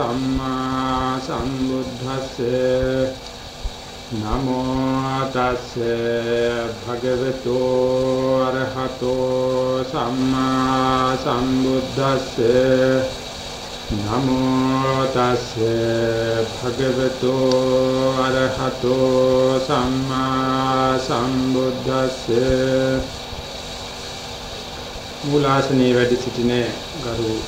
සම්මා සම්බුද්දස්සේ නමෝ තස්සේ භගවතු අරහතෝ සම්මා සම්බුද්දස්සේ නමෝ තස්සේ භගවතු අරහතෝ සම්මා සම්බුද්දස්සේ මූලාසනයේ වැඩ සිටින ගරු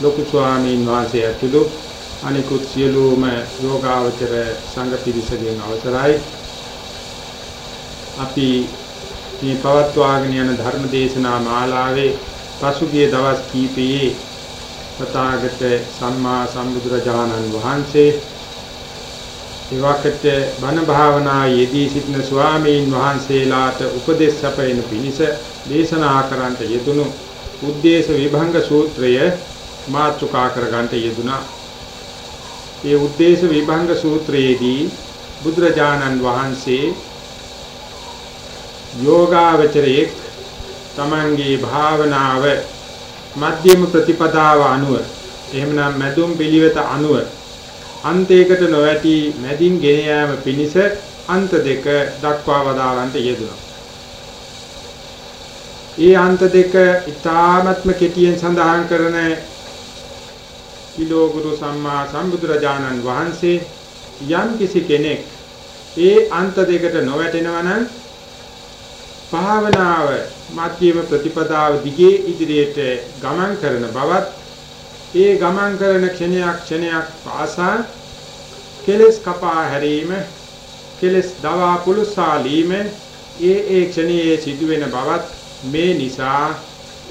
ලොකු ස්වාමීන් වහන්සේ ඇතුළු අනිකුත් සියලුම යෝගාවචර සංඝ පිරිසගෙන් අවසරයි අපි මේ පවත්වාගෙන යන ධර්ම දේශනා මාලාවේ පසුගිය දවස් කීපයේ පතාගත සම්මා සම්බුදුරජාණන් වහන්සේ එවකට බණ භාවනා යෙදී සිටින ස්වාමීන් වහන්සේලාට උපදෙස් සැපයන පිණිස දේශනා කරන්නට යෙදුණු උද්දේශ විභංග සූත්‍රය මාතෘකා කරගන්නට යෙදුණා. ඒ උද්දේශ විභංග සූත්‍රයේදී බුදුරජාණන් වහන්සේ යෝගාවචරයේ තමන්ගේ භාවනාව මධ්‍යම ප්‍රතිපදාව අනුව එහෙමනම් මැදුම් පිළිවෙත අනුව අන්තයකට නොවැටි මැදින් ගෙන යාම පිණිස අන්ත දෙක දක්වා වදාරන්ට යෙදුණා. ඒ අන්ත දෙක ඊ타ත්ම කෙටියෙන් සඳහන් කරන කිලෝ ගුරු සම්මා සම්බුදුරජාණන් වහන්සේ යම් කිසි කෙනෙක් ඒ අන්ත දෙකට නොවැටෙනවා නම් භාවනාව මධ්‍යම ප්‍රතිපදාව දිගේ ඉදිරියට ගමන් කරන බවත් ඒ ගමන් කරන ක්ෂණයක් ක්ෂණයක් පාසා කෙලස් කපා හැරීම කෙලස් දවා පුලුසාලීම ඒ ඒ ක්ෂණයේ සිදුවෙන බවත් මේ නිසා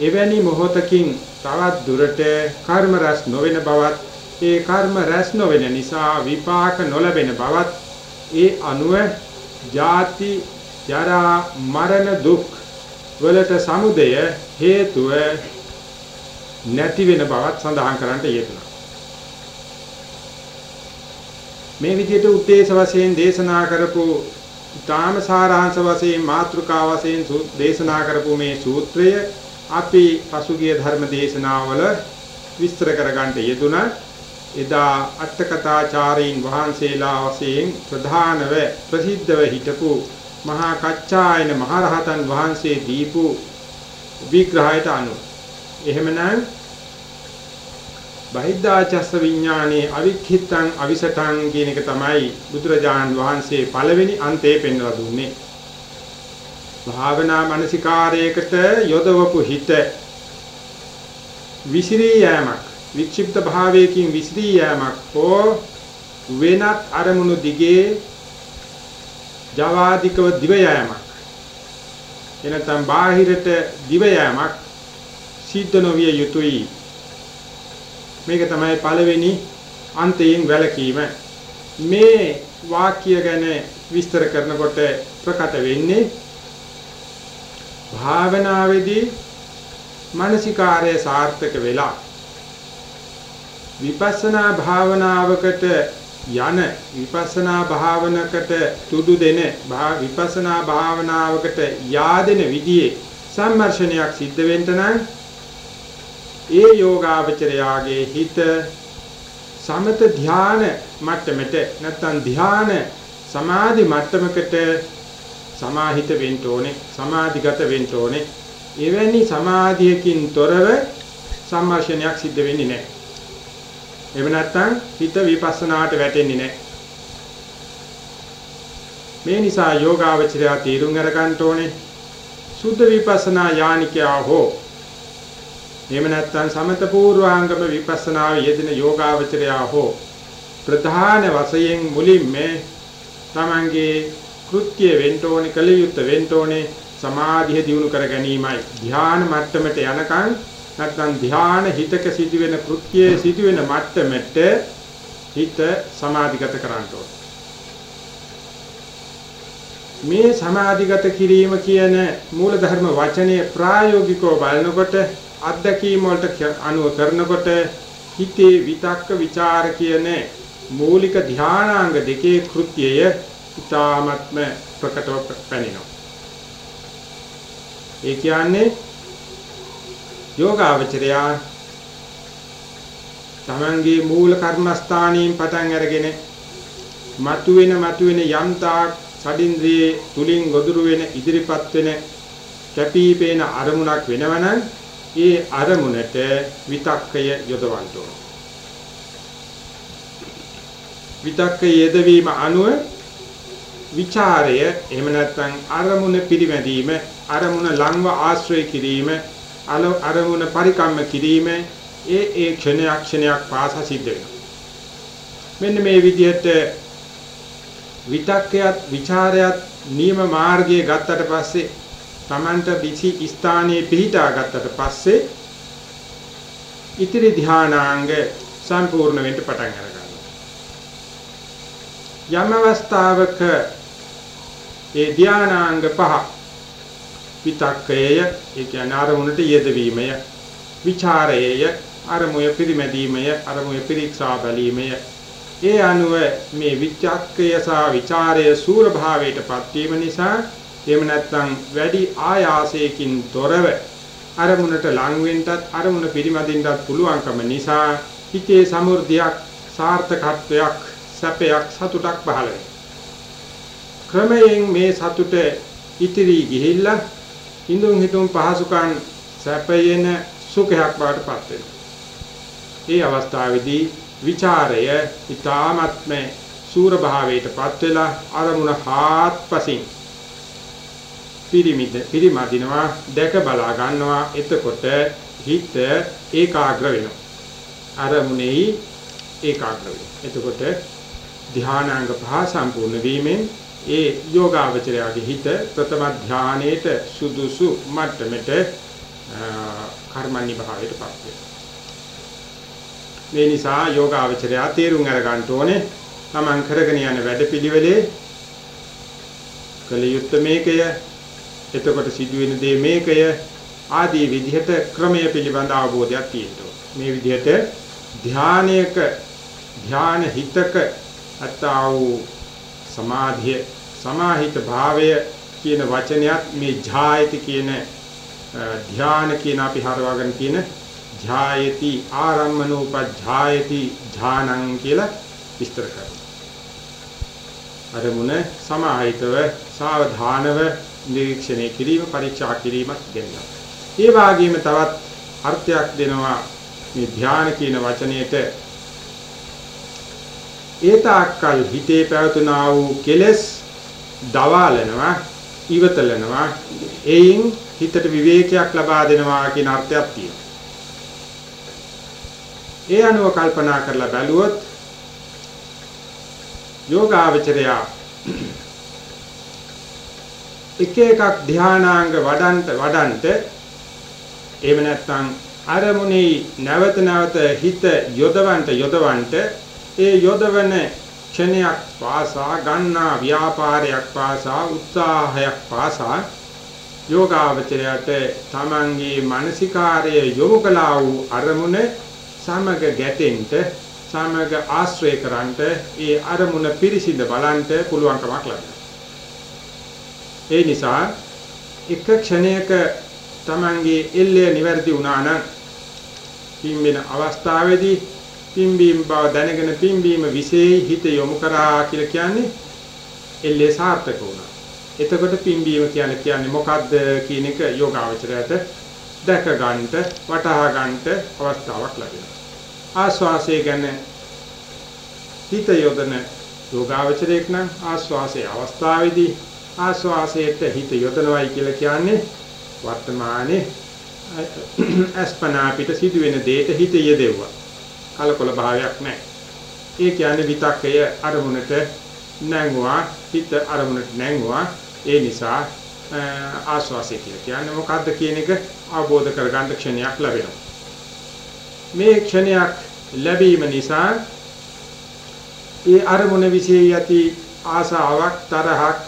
එවැනි මොහොතකින් තවත් දුරට කර්ම රැස් නොවන බවත් ඒ කර්ම රැස් නොවන නිසා විපාක නොලැබෙන බවත් ඒ අනුව ජාති ජරා මරණ දුක් වලට සමුදය හේතුව නැති වෙන බවත් සඳහන් කරන්නට යෙදුණා. මේ විදිහට උද්දේශ වශයෙන් දේශනා කරපු ඊටාම සාරාංශ වශයෙන් මාතෘකා වශයෙන් දේශනා කරපු මේ සූත්‍රය අපි පසුගිය ධර්ම දේශනාවල විස්තර කරගන්න යෙදුණා. එදා අට්ඨකථාචාරීන් වහන්සේලා වශයෙන් ප්‍රධානව ප්‍රසිද්ධව හිටපු මහා කච්චායන මහරහතන් වහන්සේ දීපු විග්‍රහයට අනුව එහෙමනම් බහිද්ධාචස්ස විඥානේ අවික්ඛිතං අවිසතං කියන එක තමයි බුදුරජාණන් වහන්සේ පළවෙනි අන්තේ පෙන්වලා දුන්නේ. භාවනා මානසිකාරයකට යොදවපු හිත විසිරී යෑමක් වික්ෂිප්ත භාවයකින් විසිරී යෑමක් හෝ වෙනත් අරමුණු දිගේ ජවාදිකව දිව යෑමක්. එනතම් බාහිරට දිව යෑමක් සිද්ධ නොවිය යුතුයි. මේක තමයි පළවෙනි අන්තයෙන් වැළකීම. මේ වාක්‍ය ගැන විස්තර කරනකොට ප්‍රකට වෙන්නේ භාවනාවේදී මානසිකාර්ය සාර්ථක වෙලා විපස්සනා භාවනාවකට යන විපස්සනා භාවනකට තුඩු දෙන විපස්සනා භාවනාවකට yaadෙන විදිහේ සම්මර්ෂණයක් සිද්ධ වෙන්න නම් ඒ යෝගාවචරයාගේ හිත සමත ධාන මට්ටමට නැත්නම් ධාන සමාධි මට්ටමකට සමාහිත වෙන්න ඕනේ සමාධිගත වෙන්න ඕනේ එවැනි සමාධියකින් තොරව සම්මර්ෂණයක් සිද්ධ වෙන්නේ නැහැ එහෙම නැත්නම් හිත විපස්සනාට වැටෙන්නේ නැහැ. මේ නිසා යෝගාවචරය තීරුම් අරගන්න ඕනේ. සුද්ධ විපස්සනා යානිකයා හෝ එහෙම නැත්නම් සමත පූර්වාංගම විපස්සනාව යෙදෙන යෝගාවචරයා හෝ ප්‍රධාන වශයෙන් මුලින්ම තමන්ගේ කෘත්‍ය වෙන්න ඕනේ කලියුත් වෙන්න ඕනේ සමාධිය දියුණු කර ගැනීමයි. ධ්‍යාන මට්ටමට යනකම් නැත්නම් ධ්‍යාන හිතක සිදුවෙන කෘත්‍යයේ සිදුවෙන මට්ටමට හිත සමාධිගත කරන්න මේ සමාධිගත කිරීම කියන මූල ධර්ම වචනේ ප්‍රායෝගිකව බලනකොට අත්දැකීම් වලට අනුව කරනකොට හිතේ විතක්ක ਵਿਚාර කියන මූලික ධානාංග දෙකේ කෘත්‍යය ඉතාමත්ම ප්‍රකටව පැනිනවා. ඒ කියන්නේ යෝගාවචරයා තමන්ගේ මූල කර්මස්ථානයෙන් පටන් අරගෙන මතුවෙන මතුවෙන යම්තාක් සඩින්ද්‍රියේ තුලින් ගොදුරු වෙන ඉදිරිපත් වෙන කැපිපේන අරමුණක් වෙනවනම් ඒ අරමුණට විතක්කය යොදවන්න ඕන. විතක්කය යෙදවීම අනුව විචාරය එහෙම නැත්නම් අරමුණ පිරිමැදීම අරමුණ ලංව ආශ්‍රය කිරීම අරමුණ පරිකම්ම කිරීම ඒ ඒ ක්ෂණයක් ක්ෂණයක් පාසා සිද්ධ වෙනවා. මෙන්න මේ විදිහට විතක්කයත් ਵਿਚාරයත් නියම මාර්ගයේ ගත්තට පස්සේ Tamanට විසි ස්ථානයේ පිහිටා ගත්තට පස්සේ ඉතිරි ධානාංග සම්පූර්ණ වෙන්න පටන් ගන්නවා. යම් අවස්ථාවක ඒ ධානාංග පහ. විතක්කය ඒ කියන්නේ අරමුණට යෙදවීමය. විචාරයය අරමුය පිරිමැදීමය අරමුය පිරික්සා බැලීමය. ඒ අනුව මේ විචක්කය සහ ਵਿਚාරය සූර භාවයටපත් වීම නිසා එහෙම නැත්නම් වැඩි ආයාසයකින් තොරව අරමුණට ලං වෙන්නත් අරමුණ පිරිමදින්නත් පුළුවන්කම නිසා හිතේ සමෘද්ධියක් සාර්ථකත්වයක් සැපයක් සතුටක් පහළ වෙනවා. ක්‍රමයෙන් මේ සතුට ඉතිරි ගිහිල්ලා හිඳුන් හිතුම් පහසුකම් සැපයෙන සුඛයක් බවටපත් වෙනවා. මේ අවස්ථාවේදී ਵਿਚාරය ඊ타ත්ම සූර භාවයටපත් වෙලා අරමුණ හාත්පසින් පිරිමිද පිරිමදිනවා දැක බලා ගන්නවා එතකොට හිත ඒකාග්‍ර වෙනවා. අරමුණෙහි ඒකාග්‍ර වෙනවා. එතකොට ධානාංග පහ සම්පූර්ණ වීමෙන් ඒ යෝගාවචරයාගේ හිත ප්‍රථම ධානයේට සුදුසු මට්ටමට කර්මන්නි භාවයටපත් වෙනවා. මේ නිසා යෝගාවචරය තේරුම් අරගන්න ඕනේ තමන් කරගෙන යන වැඩපිළිවෙලේ කලියුත් මේකය එතකොට සිදුවෙන දේ මේකය ආදී විදිහට ක්‍රමය පිළිබඳ අවබෝධයක් තියෙනවා මේ විදිහට ධානයක ධාන හිතක අත්තා වූ සමාධිය සමාහිත භාවය කියන වචනයත් මේ ඡායති කියන ධාන කියන අපි හරවාගෙන තියෙන ඡායති ආරම්මනෝපජ්ඡායති ඥානං කියලා විස්තර කරනවා. අරමුණ සමාහිතව සාවධානව නිරීක්ෂණය කිරීම පරීක්ෂා කිරීමත් ගෙනවා. ඒ වගේම තවත් අර්ථයක් දෙනවා මේ ධානය කියන වචනයේට ඒතාක්කල් හිතේ පැවතුනා වූ කෙලෙස් දවාලනවා ඉවතලනවා එයින් හිතට විවේකයක් ලබා දෙනවා කියන අර්ථයක් තියෙනවා. ඒ අනුව කල්පනා කරලා බැලුවොත් යෝගාවචරය එක එකක් ධානාංග වඩන්ට වඩන්ට එහෙම නැත්නම් අරමුණේ නැවත නැවත හිත යොදවන්ට යොදවන්ට ඒ යොදවන ක්ෂණයක් පාසා ගන්නා ව්‍යාපාරයක් පාසා උත්සාහයක් පාසා යෝගාවචරයට තමන්ගේ මානසිකාර්ය යොමු කළා වූ අරමුණ සමග ගැටෙන්න සමග ආශ්‍රය කරන්ට ඒ අරමුණ පිරිසිඳ බලන්ට පුළුවන්කමක් ලැබෙනවා. ඒ නිසා එක ක්ෂණයක Tamange එල්ලය නිවැරදි වුණා නම් පින්බෙන අවස්ථාවේදී පින්බීම බව දැනගෙන පින්බීම විශේෂ හිත යොමු කරා කියලා කියන්නේ එල්ලේ සාර්ථක වුණා. එතකොට පින්බීම කියන්නේ කියන්නේ මොකද්ද කියන එක යෝගාවචරයට දැක ගන්නට වටහා ගන්නට අවස්ථාවක් ලැබෙනවා. ආස්වාසය ගැන හිත යොදන යෝගාවචරයක් නම් ආස්වාසයේ අවස්ථාවේදී ආස්වාසයට හිත යොදනවයි කියලා කියන්නේ වර්තමානයේ අස්පනා පිට සිදුවෙන දෙයට හිත යෙදෙව්වා. කලකොල භාවයක් නැහැ. ඒ කියන්නේ විතක්කය අරමුණට නැංගුවා හිත අරමුණට නැංගුවා ඒ නිසා ආස්වාසය කියලා කියන්නේ මොකද්ද කියන එක අවබෝධ කරගන්න ක්ෂණයක් ලැබෙනවා. මේ ක්ෂණයක් ලැබීම නිසා ඒ අරමුණ વિશે යති ආසාවක් තරහක්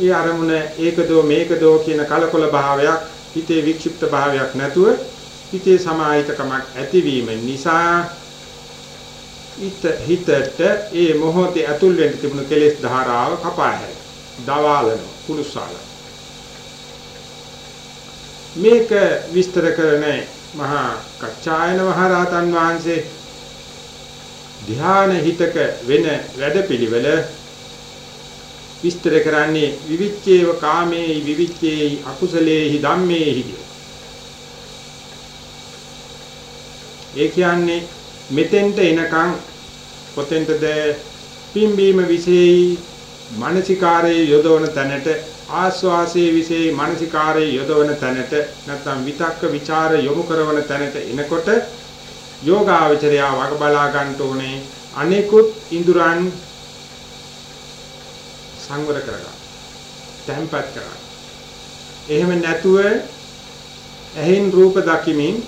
ඒ අරමුණ ඒකදෝ මේකදෝ කියන කලකොල භාවයක් හිතේ වික්ෂිප්ත භාවයක් නැතුව හිතේ සමාහිතකමක් ඇතිවීම නිසා හිත හිතට ඒ මොහොතේ අතුල් වෙන්න තිබුණු කෙලෙස් ධාරාව කපා හැර දවාලන කුරුසාල මේක විස්තර කරන මහා කච්චායන මහරහතන් වහන්සේ ධ්‍යාන හිතක වෙන වැඩපිළිවෙල විස්තර කරන්නේ විවිච්ඡේව කාමේහි විවිච්ඡේහි අකුසලේහි ධම්මේහි ඒ කියන්නේ මෙතෙන්ට එනකන් කොතෙන්ටද පිම්බීම විශේෂයි මානසිකාරයේ යොදවන තැනට ආස්වාසයේ විශේෂයි මානසිකාරයේ යොදවන තැනට නැත්නම් විතක්ක ਵਿਚාර යොමු කරන තැනට එනකොට යෝගාවචරයා වග බලා ගන්න ඕනේ අනෙකුත් ඉඳුරන් සංවර කරගන්න. තැම්පත් කරගන්න. එහෙම නැතුව ඇහෙන් රූප දකිමින්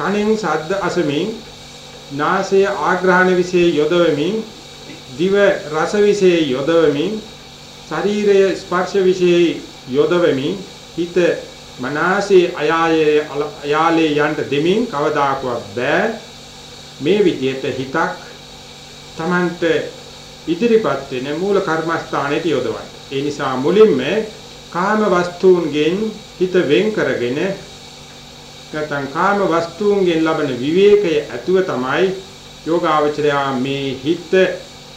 කනෙන් ශබ්ද අසමින් නාසය ආග්‍රහණ વિશે යොදවමින් දිව රස વિશે යොදවමින් ශරීරය ස්පර්ශ વિશે යොදවමින් හිත මනසේ අයායේ අයාලේ යන්න දෙමින් කවදාකවත් බෑ මේ විදිහට හිතක් Tamanට ඉදිරිපත් වෙන මූල කර්මස්ථානයට යොදවන්න. ඒ නිසා මුලින්ම කාම වස්තුන්ගෙන් හිත වෙන් කරගෙන නැත්නම් කාම වස්තුන්ගෙන් ලබන විවේකය ඇතුව තමයි යෝගාවචරයා මේ හිත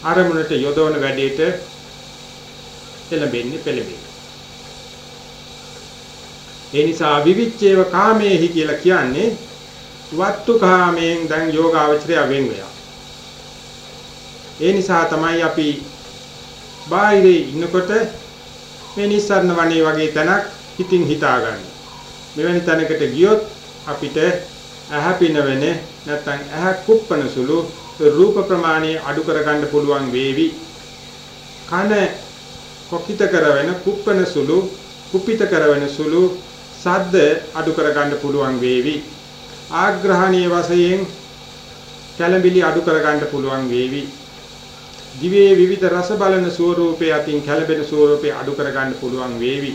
අරමුණට යොදවන වැඩේට එළඹෙන්නේ පෙළඹෙන්නේ. ඒ නිසා විවිච්ඡේව කාමේහි කියලා කියන්නේ වත්තු කාමයෙන් දැන් යෝගාවචරය වෙන් වෙනවා. ඒ නිසා තමයි අපි බාහිරේ ඉන්නකොට මේ නිස්සාරණ වනේ වගේ තැනක් හිතින් හිතාගන්නේ. මෙවැනි තැනකට ගියොත් අපිට ඇහැ පිනවෙන නැත්නම් ඇහැ කුප්පන සුළු රූප ප්‍රමාණය අඩු කරගන්න පුළුවන් වේවි. කන කොකිත කරවෙන කුප්පන සුළු කුපිත කරවෙන සුළු සද්ද අඩු කරගන්න පුළුවන් වේවි. ආග්‍රහණීය වශයෙන් කැළඹිලි අඩු කරගන්න පුළුවන් වේවි. දිවේ විවිධ රස බලන ස්වરૂපේ අතින් කැළඹෙන ස්වરૂපේ අඩු කරගන්න පුළුවන් වේවි.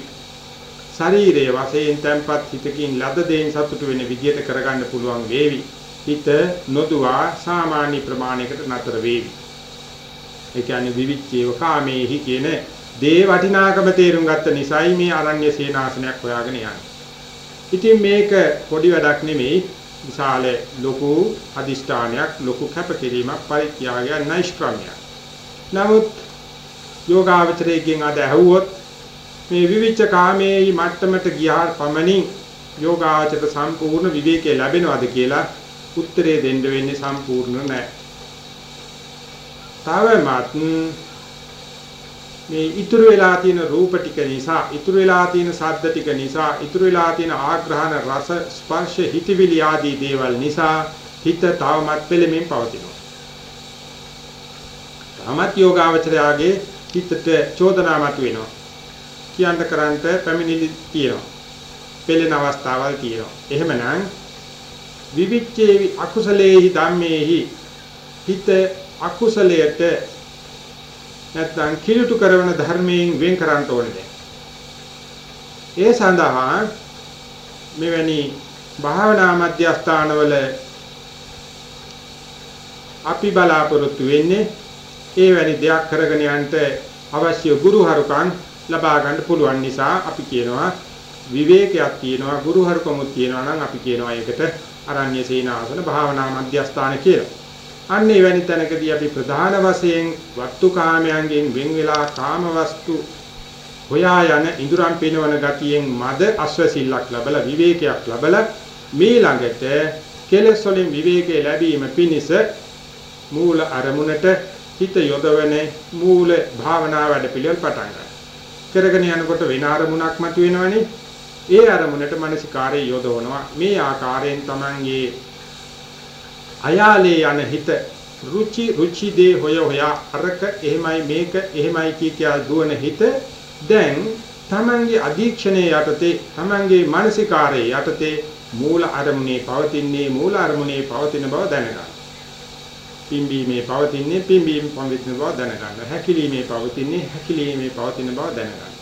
ශරීරයේ වශයෙන් තැම්පත් හිතකින් ලද දෙයින් සතුට වෙන විදියට කරගන්න පුළුවන් වේවි. හිත නොදුවා සාමාන්‍ය ප්‍රමාණයකට නතර වේවි. ඒ කියන්නේ විවිච්ඡේව කාමේහි කියන දේ වටිනාකම තේරුම් ගත්ත නිසායි මේ අරණ්‍ය සේනාසනයක් හොයාගෙන යන්නේ. ඉතින් මේක පොඩි වැඩක් නෙමෙයි විශාල ලොකු අදිෂ්ඨානයක් ලොකු කැපකිරීමක් පරිත්‍යාගයක් නෛෂ්ක්‍රම්‍යයක්. නමුත් යෝගාවචරයෙන් අද ඇහුවොත් මේ විවිච්ච කාමයේ මට්ටමට ගියා පමණින් යෝගාවචර සම්පූර්ණ විවේකයේ ලැබෙනවද කියලා උත්තරේ දෙන්න වෙන්නේ සම්පූර්ණ නැහැ. තවමත් මේ ඉතුරු වෙලා තියෙන රූප ටික නිසා ඉතුරු වෙලා තියෙන ශබ්ද ටික නිසා ඉතුරු වෙලා තියෙන ආග්‍රහණ රස ස්පර්ශ හිතවිලි ආදී දේවල් නිසා හිත තවමත් පෙළෙමින් පවතිනවා. තමත් යෝගාවචරයාගේ හිතට චෝදනාවක් වෙනවා. කියන්න කරන්ට පැමිණිලි තියෙනවා. පෙළෙන අවස්ථාවල් තියෙනවා. එහෙමනම් විවිච්ඡේවි අකුසලේහි ධම්මේහි හිත අකුසලයට නැත්නම් කිලුට කරන ධර්මයෙන් වෙන් කරන්න ඕනේ. ඒ සඳහා මෙවැනි භාවනා මධ්‍යස්ථානවල අපි බලාපොරොත්තු වෙන්නේ ඒ වැනි දෙයක් කරගෙන යන්න අවශ්‍ය ගුරුහරුකම් ලබා ගන්න පුළුවන් නිසා අපි කියනවා විවේකයක් තියෙනවා ගුරුහරුකමුත් තියෙනවා නම් අපි කියනවා ඒකට අරණ්‍ය සීනාසන භාවනා මධ්‍යස්ථාන කියලා. අන්න එවැනි තැනකදී අපි ප්‍රධාන වශයෙන් වස්තු කාමයන්ගෙන් වෙන් වෙලා කාම වස්තු හොයා යන ඉඳුරම් පිනවන ගතියෙන් මද අස්වැසිල්ලක් ලැබලා විවේකයක් ලැබලා මේ ළඟට කෙලෙස් වලින් විවේකේ ලැබීම පිණිස මූල අරමුණට හිත යොදවන මූල භාවනා වැඩ පිළිවෙල පටන් ගන්නවා. කරගෙන යනකොට වෙන අරමුණක් මතුවෙනවනේ. ඒ අරමුණට මානසිකාරය යොදවනවා. මේ ආකාරයෙන් Tamange අයාලේ යන හිත රුචි රුචි දේ හොය හොයා අරක එහෙමයි මේක එහෙමයි කිය කියා දුවන හිත දැන් තමන්ගේ අධීක්ෂණයේ යටතේ තමන්ගේ මානසිකාරයේ යටතේ මූල අරමුණේ පවතින්නේ මූල අරමුණේ පවතින බව දැනගන්න. පිම්බීමේ පවතින්නේ පිම්බීම පවතින බව දැනගන්න. හැකිලීමේ පවතින්නේ හැකිලීමේ පවතින බව දැනගන්න.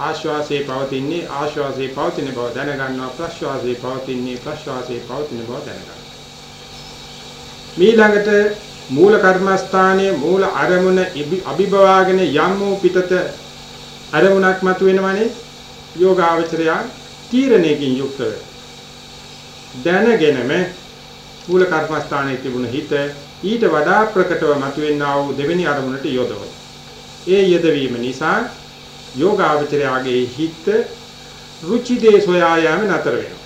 ආශ්වාසයේ පවතින්නේ ආශ්වාසයේ පවතින බව දැනගන්නවා. ප්‍රශ්වාසයේ පවතින්නේ ප්‍රශ්වාසයේ පවතින බව දැනගන්න. මීළඟට මූල කර්මස්ථානයේ මූල අරමුණ අභිභවාගෙන යම් වූ පිටත අරමුණක් මතුවෙනවනේ යෝගාවචරය තීරණයකින් යුක්තව දැනගෙනම මූල කර්මස්ථානයේ තිබුණ හිත ඊට වඩා ප්‍රකටව මතුවෙනා වූ දෙවෙනි අරමුණට යොදවන. ඒ යෙදවීම නිසා යෝගාවචරයාගේ හිත රුචි දේ සොයා යාම නතර වෙනවා.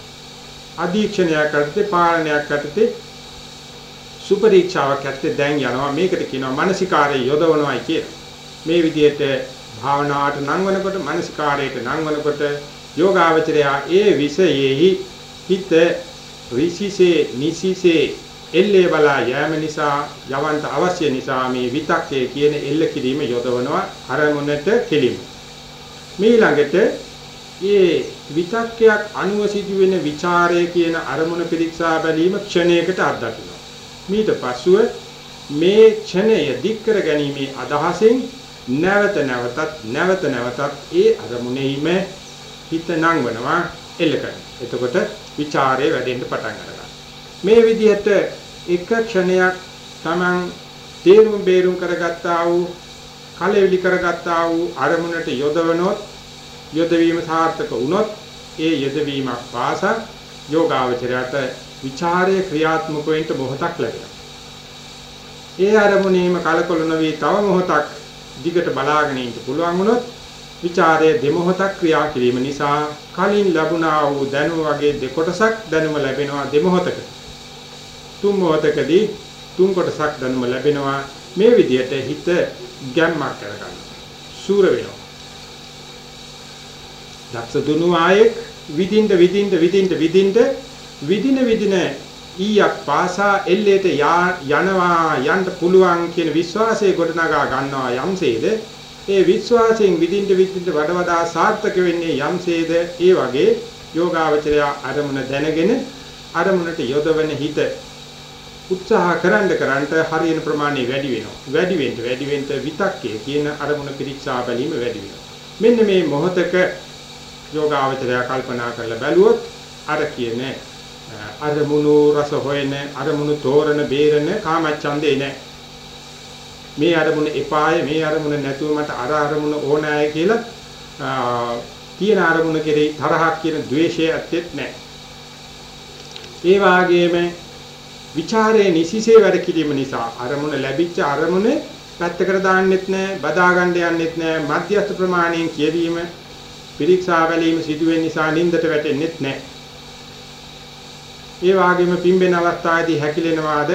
අධීක්ෂණයක් කරද්දී පාලනයක් කරද්දී සුපරීක්ෂාවක් ඇත්තේ දැන් යනවා මේකට කියනවා මානසිකාරය යොදවනවායි කියලා. මේ විදිහට භාවනාවට නංවනකොට මානසිකාරයට නංවනකොට යෝගාවචරයා ඒ විෂයෙහි හිත ඍෂිසේ නිසිසේ එල්ලේ බලා යෑම නිසා යවන්ත අවශ්‍ය නිසා මේ විතක්කය කියන එල්ල කිරීම යොදවනවා අරමුණට කෙලිම. මේ ළඟට ඒ විතක්කයක් අනුව සිදුවෙන ਵਿਚාරය කියන අරමුණ පිරික්සා බැලීම ක්ෂණයකට අත්දකිනවා. මීට පසුව මේ ක්ෂණය දික් කර ගැනීමේ අදහසෙන් නැවත නැවතත් නැවත නැවතත් ඒ අරමුණෙහිම හිත නංවනවා එල්ල කරනවා. එතකොට ਵਿਚාරය වැඩෙන්න පටන් ගන්නවා. මේ විදිහට එක ක්ෂණයක් Taman තේරුම් බේරුම් කරගත්තා වූ කලෙවිලි කරගත්තා වූ අරමුණට යොදවනොත් යොදවීම සාර්ථක වුණොත් ඒ යොදවීමක් පාසා යෝගාවචරයට ਵਿਚාරයේ ක්‍රියාත්මක වෙන්න බොහෝතක් ලැබෙනවා. ඒ අරමුණේම කලකොල නොවි තව මොහොතක් දිගට බලාගෙන ඉන්න පුළුවන් වුණොත් විචාරයේ දෙමොහතක් ක්‍රියා කිරීම නිසා කලින් ලැබුණා වූ දැනුම වගේ දෙකොටසක් දැනුම ලැබෙනවා දෙමොහතකට. තුන් මොහොතකදී තුන් කොටසක් දැනුම ලැබෙනවා මේ විදිහට හිත ගැම්මක් කරගන්න. සූර වෙනවා. දක්ෂ දුනු ආයෙක් විදින්ද විදින්ද විදින්ද විදින්ද විදින විදින ඊයක් පාසා එල්ලේට යනවා යන්න පුළුවන් කියන විශ්වාසය ගොඩනගා ගන්නවා යම්සේද ඒ විශ්වාසයෙන් විදින්ට විදින්ට වඩ වඩා සාර්ථක වෙන්නේ යම්සේද ඒ වගේ යෝගාවචරය අරමුණ දැනගෙන අරමුණට යොදවන හිත උත්සාහ කරන්න කරන්ට හරියන ප්‍රමාණය වැඩි වෙනවා වැඩි වෙන්න වැඩි වෙන්න විතක්කේ කියන අරමුණ පිරික්සා බැලීම වැඩි වෙනවා මෙන්න මේ මොහතක යෝගාවචරය කල්පනා කරලා බැලුවොත් අර කියන්නේ අරමුණු රස හොයන අරමුණු තෝරන බේරන කාමච්ඡන්දේ නැහැ. මේ අරමුණ එපාය මේ අරමුණ නැතුව මට අර අරමුණ ඕනෑයි කියලා තියෙන අරමුණ කෙරෙහි තරහක් කියන द्वේෂය ඇත්තෙත් නැහැ. ඒ වාගේම ਵਿਚාරයේ නිසිසේ වැඩ කිරීම නිසා අරමුණ ලැබිච්ච අරමුණ පැත්තකට දාන්නෙත් නැහැ, බදා ගන්න යන්නෙත් නැහැ, මධ්‍යස්ථ ප්‍රමාණයෙන් කියවීම, පිරික්සා බැලීම සිදුවෙන නිසා නින්දට වැටෙන්නෙත් නැහැ. ඒ වගේම පිම්බෙන අවස්ථාවේදී හැකිලෙනවාද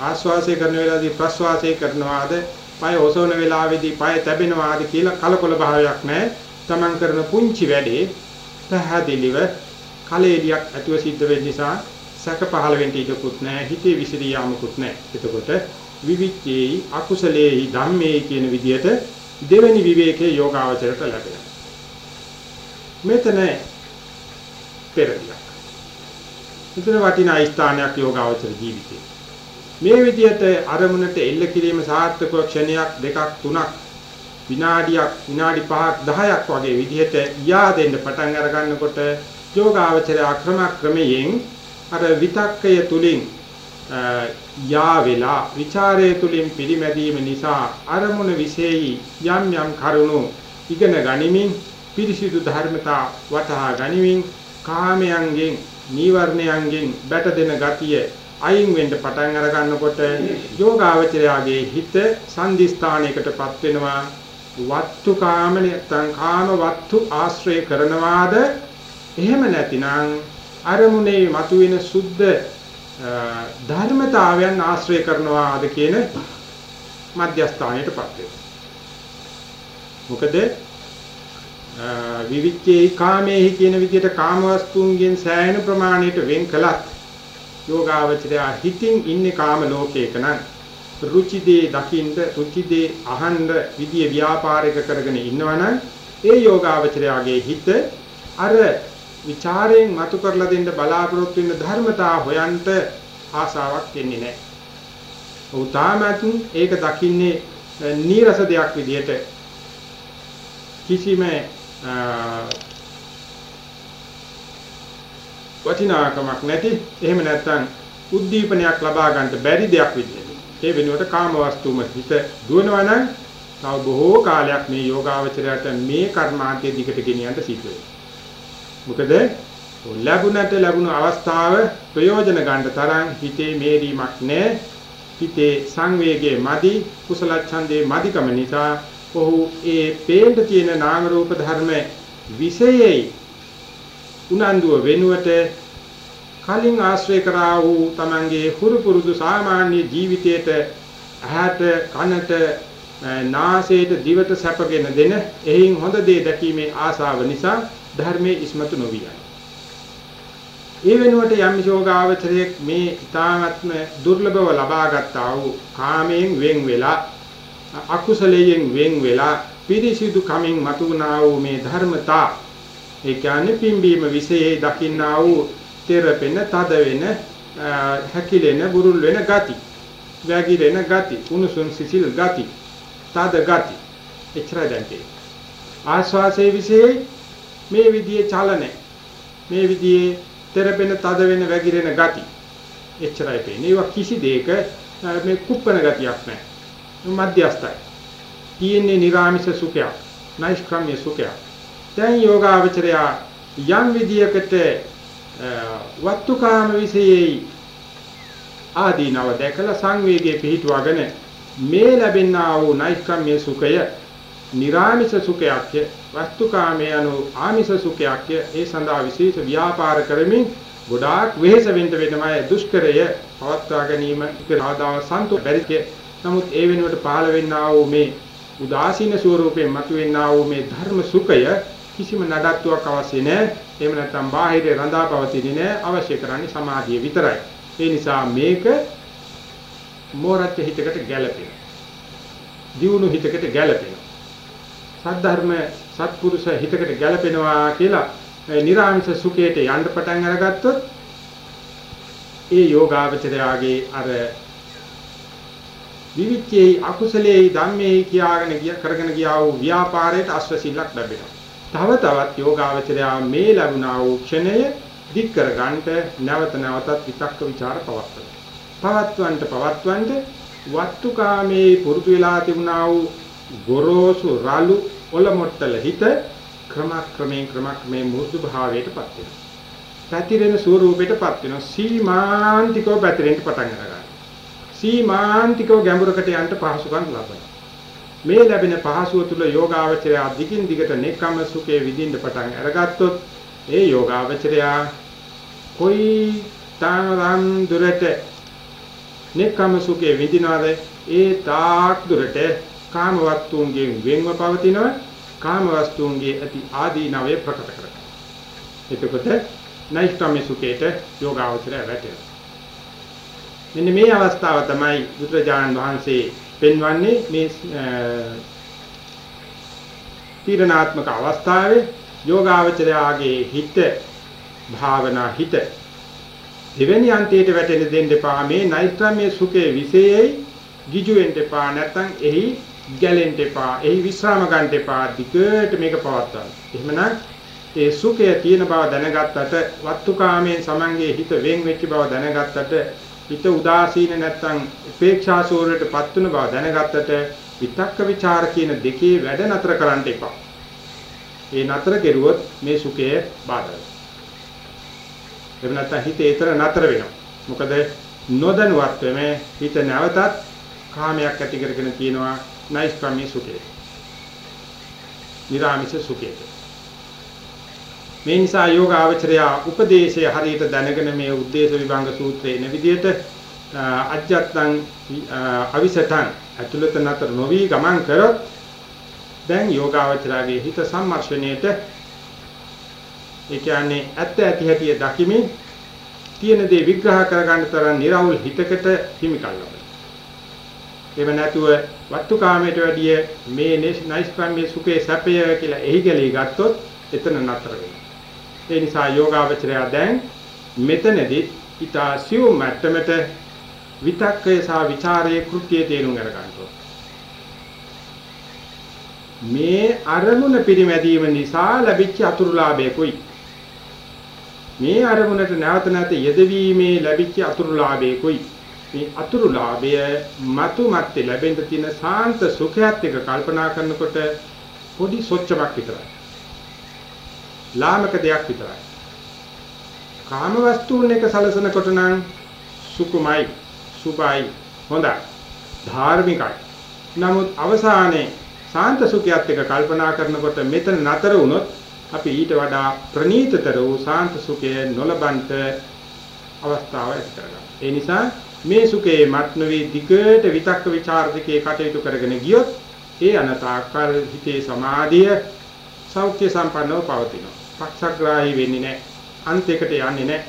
ආශ්වාසය කරන වෙලාවේදී ප්‍රශ්වාසය කරනවාද පය ඔසවන වෙලාවේදී පය තැබෙනවාද කියලා කලකොල භාවයක් නැහැ. Taman කරන පුංචි වැඩේ පැහැදිලිව කලෙලියක් ඇතුව සිද්ධ වෙන්න නිසා සැක පහළ වෙන්න ඉඩකුත් නැහැ. හිතේ විසිරියාමකුත් නැහැ. එතකොට විවිච්චේයි අකුසලේයි ධම්මේයි කියන විදිහට දෙවෙනි විවේකයේ යෝගාවචරයට ලැබෙනවා. මෙතන පෙරදිලා මෙතන වටිනා ස්ථානයක් යෝගාවචර ජීවිතේ. මේ විදිහට අරමුණට එල්ල කිරීම සාර්ථක ක්ෂණයක් දෙකක් තුනක් විනාඩියක් විනාඩි 5ක් 10ක් වගේ විදිහට යා දෙන්න පටන් අර ගන්නකොට යෝගාවචර අක්‍රමක්‍රමයෙන් අර විතක්කය තුලින් යා වෙලා ਵਿਚාරය තුලින් පිළිමැදීම නිසා අරමුණ විශේෂයි යම් යම් කරුණු ඉගෙන ගනිමින් පිරිසිදු ධර්මතා වටහා ගනිමින් කාමයන්ගෙන් නීවරණයන්ගෙන් බැට දෙන ගතිය අයින් වෙන්න පටන් අර ගන්නකොට යෝගාවචරයාගේ හිත සංදිස්ථානයකටපත් වෙනවා. වත්තු කාම නැත්නම් කාම වත්තු ආශ්‍රය කරනවාද? එහෙම නැතිනම් අරමුණේ මතුවෙන සුද්ධ ධර්මතාවයන් ආශ්‍රය කරනවාද කියන මධ්‍යස්ථානයටපත් වෙනවා. මොකද විවිච්චේ කාමේහි කියන විදිහට කාමවස්තුන්ගෙන් සෑහෙන ප්‍රමාණයට වෙන් කළත් යෝගාවචරය හිතින් ඉන්නේ කාම ලෝකයක නම් රුචිදේ දකින්න රුචිදේ අහන්න විදිය ව්‍යාපාරික කරගෙන ඉන්නවනම් ඒ යෝගාවචරයාගේ හිත අර ਵਿਚාරයෙන් මතු කරලා දෙන්න බලාපොරොත්තු වෙන ධර්මතා හොයන්ට ආසාවක් එන්නේ නැහැ. ඔහු තාමත් ඒක දකින්නේ නීරස දෙයක් විදිහට කිසිම වටිනාකමක් නැති එහෙම නැත්නම් උද්දීපනයක් ලබා ගන්නට බැරි දෙයක් විදිහට ඒ වෙනුවට කාම වස්තුම හිත දුවනවා නම් තව බොහෝ කාලයක් මේ යෝගාවචරයට මේ කර්මාන්තයේ දිගට ගෙනියන්න සිද්ධ වෙනවා. මොකද ලැබුණට ලැබුණු අවස්ථාව ප්‍රයෝජන ගන්න තරම් හිතේ මේරීමක් නැහැ. හිතේ සංවේගයේ මදි කුසල ඡන්දේ මදිකම නිසා ඔහු ඒ පේන්න තියෙන නාම රූප ධර්ම විශේෂයි උනන්දුව වෙනුවට කලින් ආශ්‍රය කරා වූ Tamange හුරු පුරුදු සාමාන්‍ය ජීවිතයට ඇහැට කනට නාසයට දිවට සැපගෙන දෙන එයින් හොඳ දේ දැකීමේ ආසාව නිසා ධර්මයේ ඉස්මතු නොවියයි. ඒ වෙනුවට යම් යෝගාවචරයේ මේ ඊ타ත්ම දුර්ලභව ලබා ගත්තා වූ කාමයෙන් වෙන් වෙලා අකුසලයෙන් වෙන් වෙලා පිරිසිදු කමින් මතුවනා වූ මේ ධර්මතා ඒ කියන්නේ පිම්බීම විශේෂයේ දකින්නා වූ තෙරපෙන තද වෙන හැකිලෙන බුරුල් වෙන ගති වැగిරෙන ගති උණුසුම් සිසිල් ගති තද ගති එච්චරයි දැන් ආස්වාසේ විශේෂයි මේ විදිහේ චලන මේ විදිහේ තෙරපෙන තද වෙන වැగిරෙන ගති. එච්චරයි පේන්නේ. ඒවා කිසි දෙයක මේ කුප්පන ගතියක් නැහැ. මධ්‍යස්ථයි. තියෙන්නේ නිර්ාමිෂ සුඛයක් නෛෂ්ක්‍රම්‍ය සුඛයක්. දැන් යෝගාවචරය යම් විදියකට වත්තුකාම විශේෂයි ආදීනව දැකලා සංවේගයේ පිහිටුවගෙන මේ ලැබෙනා වූ නෛෂ්ක්‍රම්‍ය සුඛය නිර්ාමිෂ සුඛයක් වස්තුකාමයේ anu ආමිෂ සුඛයක් ඒ සඳහා විශේෂ ව්‍යාපාර කරමින් ගොඩාක් වෙහෙස වෙන්න වෙනමයි දුෂ්කරය පවත්වා ගැනීම ඉකරාදාව සන්තු බැරිකේ නමුත් ඒ වෙනුවට පහළ වෙන්නා වූ මේ උදාසීන ස්වරූපයෙන් මතුවෙනා වූ මේ ධර්ම සුඛය කිසිම නඩත්තුවක් අවශ්‍ය නැහැ. එහෙම නැත්නම් බාහිර රඳා පවතින්නේ නැහැ. අවශ්‍ය කරන්නේ සමාධිය විතරයි. ඒ නිසා මේක මෝරච්ච හිතකට ගැළපෙනවා. දියුණු හිතකට ගැළපෙනවා. සද්ධර්ම සත්පුරුෂ හිතකට ගැලපෙනවා කියලා නිර්ආමිෂ සුඛයට යන්න පටන් අරගත්තොත් ඒ යෝගාවචරයාගේ අර විවිච්චේ අකුසලයේ ධම්මේ කියාගෙන ගිය කරගෙන ගියා වූ ව්‍යාපාරයට අස්වැසිල්ලක් ලැබෙනවා. තව තවත් යෝගාවචරයා මේ ලැබුණා වූ ක්ෂණය දික් කර ගන්නට නැවත නැවතත් විතක්ක ਵਿਚාර පවත්වනවා. පවත්වන්නට පවත්වන්නට වත්තුකාමේ පුරුදු වෙලා තිබුණා වූ ගොරෝසු රළු ඔලොමොට්ටල හිත ක්‍රමක්‍රමයෙන් ක්‍රමක්‍රමයෙන් මෘදු භාවයටපත් වෙනවා. පැතිරෙන ස්වරූපයටපත් වෙනවා. සීමාන්තිකව පැතිරෙන්න පටන් ගන්නවා. සීමාන්තිකව ගැඹුරකට යන්න පහසුකම් ලබනවා. මේ ලැබෙන පහසුව තුල යෝගාවචරය දිගින් දිගට නෙක්කම සුඛේ විඳින්න පටන් අරගත්තොත් ඒ යෝගාවචරය කොයි තරම් දුරට නෙක්කම සුඛේ විඳිනවද ඒ තාක් දුරට කාම වස්තුන්ගෙන් වෙන්ව පවතිනවා කාම වස්තුන්ගේ ඇති ආදීනවය ප්‍රකට කරගන්න. එතකොට නෛෂ්ක්‍රම්‍ය සුඛේට යෝගාවචරය වැටෙනවා. මෙන්න මේ අවස්ථාව තමයි බුදුරජාණන් වහන්සේ පෙන්වන්නේ මේ තීරණාත්මක අවස්ථාවේ යෝගාවචරයාගේ හිත භාවනා හිත දෙවෙනි අන්තයට වැටෙන්න දෙන්න එපා මේ නෛත්‍රාමයේ සුඛයේ විශේෂයි ගිජු වෙන්න එපා නැත්නම් එහි ගැලෙන්න එපා. එහි විශ්‍රාම ගන්න එපා. දිගට මේක පවත්වන්න. එහෙමනම් ඒ සුඛය තියෙන බව දැනගත්තට වත්තුකාමයෙන් Tamange හිත වෙන් වෙච්ච බව දැනගත්තට හිත උදාසීන නැත්නම් උපේක්ෂා සූරයටපත් වෙන බව දැනගත්තට විතක්ක ਵਿਚාර කියන දෙකේ වැඩ නතර කරන්න එපා. ඒ නතර කෙරුවොත් මේ සුඛය බාධායි. එහෙම නැත්නම් හිත ඒතර නතර වෙනවා. මොකද නොදැනුවත්වම හිත නැවතත් කාමයක් ඇති කරගෙන තියෙනවා නෛෂ්ක්‍රම්‍ය සුඛය. නිරාමිෂ සුඛය. මේ නිසා යෝග ආචරය උපදේශය හරියට දැනගෙන මේ උද්දේශ විභංග සූත්‍රයේ එන විදිහට අජත්තං අවිසතං අතුලත නතර නොවි ගමන් කරොත් දැන් යෝගාවචරයේ හිත සම්මර්ෂණයට ඒ කියන්නේ ඇත්ත ඇති හැටි දකිමින් තියෙන දේ විග්‍රහ කරගන්න තරම් निराවුල් හිතකට හිමිකම් ලබනවා. එහෙම නැතුව වත්තුකාමයට වැඩිය මේ නයිස්ක්‍රම්‍ය සුඛේ සැපය කියලා එහි ගැලී ගත්තොත් එතන නතර වෙනවා. ඒ නිසා යෝගාවචරය දැන් මෙතනදී ඊතා සිව් මට්ටමට විතක්කය සහ ਵਿਚාරයේ කෘත්‍යය තේරුම් අරගන්නවා. මේ අරමුණ පිරිමැදීම නිසා ලැබිච්ච අතුරුලාභයකුයි මේ අරමුණට නැවත නැවත යෙදවීමේ ලැබිච්ච අතුරුලාභයකුයි මේ අතුරුලාභය මතු මැත්තේ ලැබෙන්න තියෙන සාන්ත සුඛයත් එක්ක කල්පනා කරනකොට පොඩි සොච්චමක් විතරයි. ලාමක දෙයක් විතරයි. කාම වස්තුන් එක සලසනකොට නම් සුකුමයි සුභයි හොඳයි ධාර්මිකයි නමුත් අවසානයේ සාන්ත සුඛයත් එක්ක කල්පනා කරනකොට මෙතන නතර වුණොත් අපි ඊට වඩා ප්‍රනීතතර වූ සාන්ත සුඛය නොලබන්ට අවස්ථාව ඇති කරගන්නවා. ඒ නිසා මේ සුඛේ මත්නවේ දිගට විතක්ක ਵਿਚාර දෙකේ කටයුතු කරගෙන ගියොත් ඒ අනතාකාර හිතේ සමාධිය සෞඛ්‍ය සම්පන්නව පවතිනවා. පක්ෂග්‍රාහී වෙන්නේ නැහැ. අන්තයකට යන්නේ නැහැ.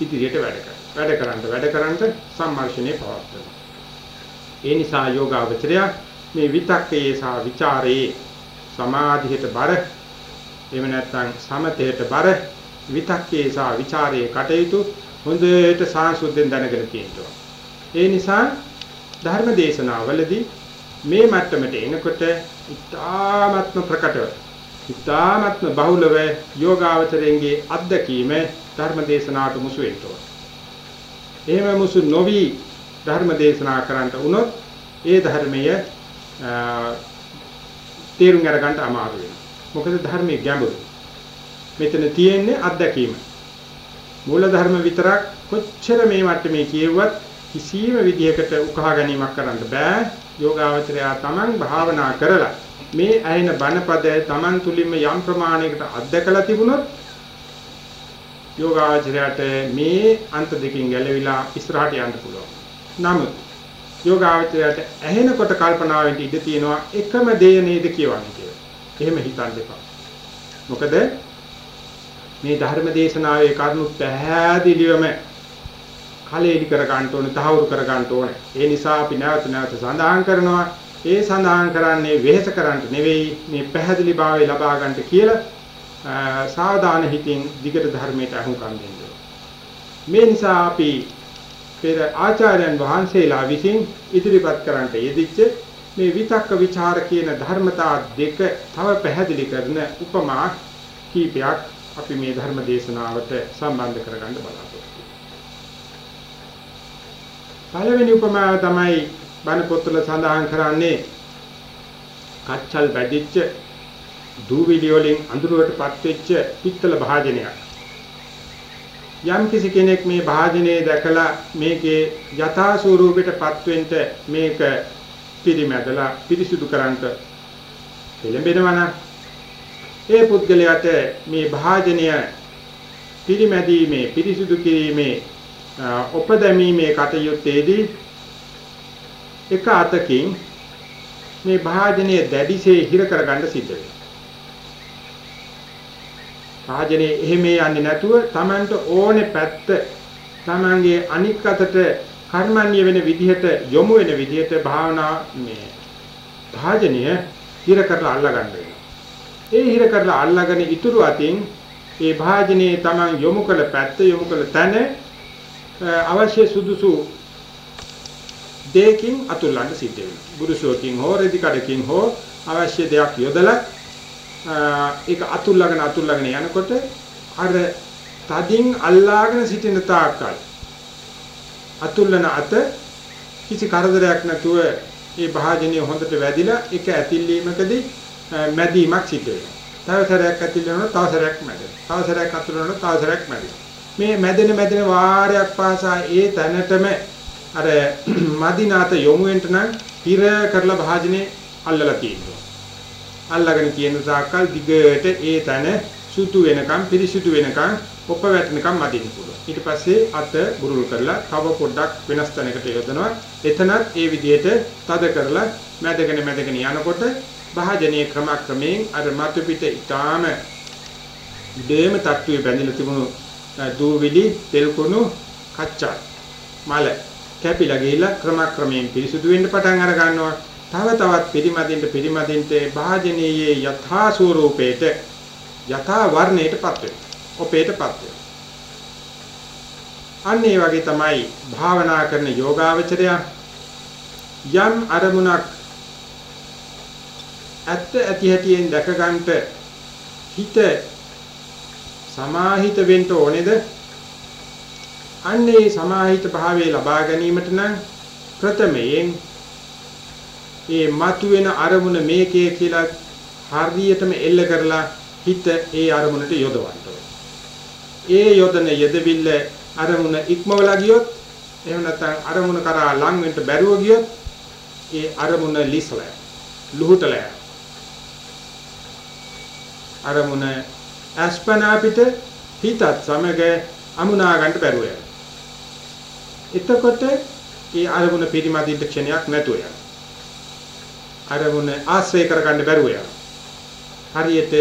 ඉදිරියට වැඩ කරනවා. වැඩ කරන්ට වැඩ කරන්ට සම්මර්ෂණේ පවත්වනවා. ඒ නිසා යෝගාවචරය මේ විතක්කයේ සහ ਵਿਚාරයේ සමාධියට බර එහෙම නැත්නම් සමතයට බර විතක්කේ සහ ਵਿਚාරයේ කටයුතු හොඳට සාංශුද්ධෙන් දැනගෙන තියෙනවා. ඒ නිසා ධර්ම දේශනාවලදී මේ මට්ටමට එනකොට ඉතාමත්ම ප්‍රකටව ඉතාමත්ම බහුලව යෝගාවචරයෙන්ගේ අත්දැකීම ධර්ම දේශනාවට මුසු වෙනවා. එහෙම මුසු නොවි ධර්ම දේශනා කරන්නට වුණොත් ඒ ධර්මය තේරුම් අරගන්න අමාරු වෙනවා. මොකද ධර්මයේ ගැඹුරු. මෙතන තියෙන්නේ අත්දැකීම. මූල ධර්ම විතරක් කොච්චර මේ මට්ටමේ කියුවත් කිසියම් විදියකට උකහා ගැනීමක් කරන්න බෑ. යෝගාවචරය තමන් භාවනා කරලා මේ ඇහෙන බණපදය තමන් තුලින්ම යම් ප්‍රමාණයකට අත්දැකලා තිබුණොත් යෝගාවචරයට මේ අන්ත දෙකෙන් ගැලවිලා ඉස්සරහට යන්න පුළුවන්. නමුත් යෝගාවචරයට ඇහෙනකොට කල්පනාවෙන් ඉඳ තියෙනවා එකම දේ නේද කියවන්නේ කියලා. එහෙම හිතන්න එපා. මොකද මේ ධර්ම දේශනාවේ කරුණු පැහැදිලිවම කලෙලි කර ගන්න ඕනේ, තහවුරු කර ගන්න ඕනේ. ඒ නිසා අපි නැවත නැවත සඳහන් කරනවා. ඒ සඳහන් කරන්නේ වෙහෙස කරන්න නෙවෙයි මේ පැහැදිලිභාවය ලබා ගන්නට කියලා සාවධාන හිතින් දිගට ධර්මයට අහුම්කම් දෙන්න. මේ නිසා අපි පෙර ආචාර්යයන් වහන්සේලා විසින් ඉදිරිපත් කරන්නට යෙදිච්ච මේ විතක්ක ਵਿਚාර කියන ධර්මතා දෙක තව පැහැදිලි කරන උපමා කීපයක් අපි මේ ධර්ම දේශනාවට සම්බන්ධ කරගන්න බලාපොරොත්තු පළවෙනි උපමාව තමයි බණ පොත්වල සඳහන් කරන්නේ කච්චල් බැදිච්ච දූවිලි වලින් අඳුරටපත් වෙච්ච පිත්තල භාජනයක්. යම් කිසි කෙනෙක් මේ භාජනයේ දැකලා මේකේ යථා ස්වරූපයටපත් වෙන්න මේක පිරිමැදලා පිරිසුදු කරන්ට පෙළඹෙනවා නම් ඒ පුද්ගලයාට මේ භාජනය පිරිමැදීමේ පිරිසුදු කිරීමේ උපදැමීමේ කටයුත්තේදී එක අතකින් මේ භාජනය දැඩිසේ හිර කරගන්න සිද්ධ වෙනවා භාජනේ එහෙම යන්නේ නැතුව Tamanට ඕනේ පැත්ත Tamanගේ අනික් අතට කර්මන්‍ය වෙන විදිහට යොමු වෙන විදිහට භාවනා මේ භාජනය හිර කරලා අල්ලා ගන්න වෙනවා. ඒ හිර කරලා අල්ලාගෙන ඉතුරු අතින් ඒ භාජනයේ Taman යොමු කළ පැත්ත යොමු කළ තැන අවශ්‍ය සුදුසු දෙයකින් අතුල්ලන්න සිද්ධ වෙනවා. බුරුසෝකින් හෝ රෙදි කඩකින් හෝ අවශ්‍ය දෙයක් යොදලා ඒක අතුල්ලාගෙන අතුල්ලාගෙන යනකොට අර තදින් අල්ලාගෙන සිටින තාක්කල් අතුල්ලන අත කිසි කරදරයක් නැතුව ඒ භාජනය හොඳට වැදිලා ඒක ඇතිල්ලීමකදී මැදීමක් සිද්ධ වෙනවා. තව සැරයක් ඇතිල්ලනවා තව සැරයක් මැදෙනවා. තව සැරයක් අතුල්ලනවා තව සැරයක් මැදෙනවා. මේ මැදෙන මැදෙන වාරයක් පාසා ඒ තැනටම අර මදිනාත යොමු වෙන්න නම් හිර කරලා භාජනේ අල්ලලා තියෙනවා. අල්ලගෙන තියෙන සාකල් දිගට ඒ තන සුතු වෙනකම් පිරිසිදු වෙනකම් ඔප වැටෙනකම් මදින්න පුළුවන්. ඊට පස්සේ අත බුරුල් කරලා තව පොඩ්ඩක් වෙනස් තැනකට යොදනවා. එතනත් ඒ විදිහට තද කරලා මැදගෙන මැදගෙන යනකොට භාජනීය ක්‍රමක්‍රමයෙන් අර මතු පිට ඊටාම දෙම තට්ටුවේ බැඳිලා තිබුණු දූවිලි තෙල් කුණු කච්චා මල කැපිලා ගිහිල්ලා ක්‍රමක්‍රමයෙන් පිරිසුදු වෙන්න පටන් අර ගන්නවා. තව තවත් පිරිමදින්ට පිරිමදින්ට භාජනීයේ යථා ස්වරූපේට යථා වර්ණයටපත් වෙනවා. ඔපේටපත් වෙනවා. අන්න ඒ වගේ තමයි භාවනා කරන යෝගාවචරය යම් අරමුණක් ඇත්ත ඇති හැටියෙන් දැක ගන්නට හිත සමාහිත වෙන්න ඕනේද? අන්නේ සමාහිත භාවයේ ලබා ගැනීමට නම් ප්‍රථමයෙන් ඒ මතුවෙන අරමුණ මේකේ කියලා හරියටම එල්ල කරලා හිත ඒ අරමුණට යොදවන්න ඒ යොදන යෙදවිල්ල අරමුණ ඉක්මවලා ගියොත් එහෙම නැත්නම් අරමුණ කරා ලං වෙන්න බැරුව ගියොත් ඒ අරමුණ ලිසල ලුහුටල අරමුණ අස්පනා පිට හිතත් සමග අමුණා ගන්න බැරුව යනවා. එතකොට ඒ අරමුණ පිරිමදින්න ක්ෂණයක් නැතුව යනවා. අරමුණ ආශ්‍රය කරගන්න බැරුව යනවා. හරියට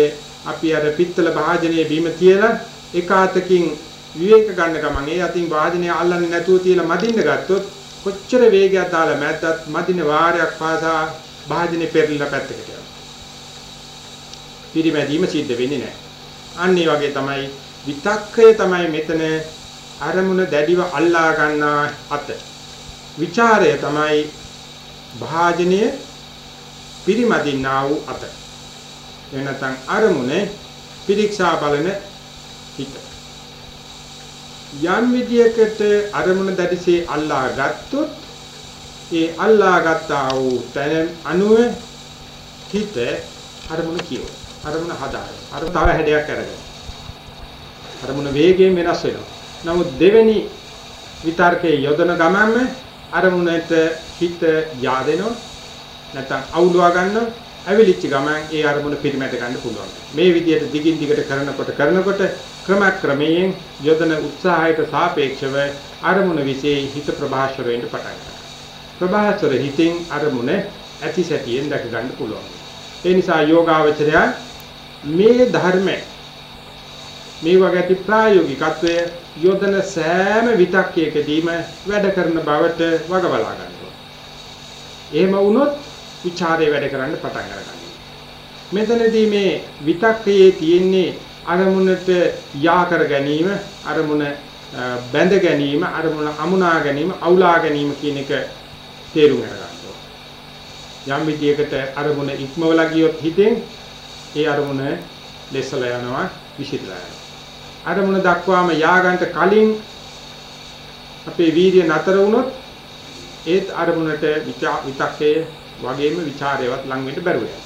අපි අර පිත්තල භාජනයේ බීම තියලා එක අතකින් විවේක ගන්න ගමන් ඒ අතින් වාදනය අල්ලන්නේ නැතුව තියලා මදින්න ගත්තොත් කොච්චර වේගයක් දාලා මැද්දත් මදින වාරයක් පාසා භාජනේ පෙරලිලා පැත්තකට යනවා. පිරිමැදීම සිද්ධ වෙන්නේ නැහැ. අන්න ඒ වගේ තමයි විතක්කය තමයි මෙතන අරමුණ දැඩිව අල්ලා ගන්නා අත. ਵਿਚාරය තමයි භාජනය පිරිමදින්නා වූ අත. එනතන් අරමුණේ පිරික්සා බලන හිත. යම් විදියකට අරමුණ දැඩිසේ අල්ලා ගත්තොත් ඒ අල්ලා ගත්තා වූ තැන අනුව හිත අරමුණ කියව. අරමුණ හදාගන්න. අර තව හැඩයක් අරගෙන. අරමුණ වේගයෙන් වෙනස් වෙනවා. නමුත් දෙවෙනි විතර්කයේ යොදන ගමන්ම අරමුණට හිත yaadෙනවා. නැත්නම් අවුලවා ගන්නවා. ඇවිලිච්ච ගමන් ඒ අරමුණ පිරිමැද ගන්න පුළුවන්. මේ විදිහට දිගින් දිගට කරනකොට කරනකොට ක්‍රමක්‍රමයෙන් යොදන උත්සාහයට සාපේක්ෂව අරමුණ વિશે හිත ප්‍රභාෂර වෙන්න පටන් ගන්නවා. ප්‍රභාෂර හිතින් අරමුණ ඇති සැටියෙන් දැක ගන්න පුළුවන්. ඒ නිසා යෝගාවචරය මේ ධර්ම මේ වගේ ප්‍රායෝගිකත්වය යොදන සෑම විතක්කයකදීම වැඩ කරන බවට වග බලා ගන්නවා. එහෙම වුණොත් ਵਿਚාරේ වැඩ කරන්න පටන් ගන්නවා. මෙතනදී මේ විතක්කයේ තියෙන්නේ අරමුණට යා කර ගැනීම, අරමුණ බැඳ ගැනීම, අරමුණ අමුණා ගැනීම, අවුලා ගැනීම කියන එක තේරුම් ගන්නවා. යම් විදියකට අරමුණ ඉක්මවලා ගියොත් හිතෙන් ඒ අරමුණ ලෙසලා යනවා, විසිරලා යනවා. අරමුණ දක්වාම යාගන්ට කලින් අපේ වීර්ය නතර වුණොත් ඒත් අරමුණට විතක්කේ වගේම ਵਿਚාරයවත් ලං වෙන්න බැරුව යනවා.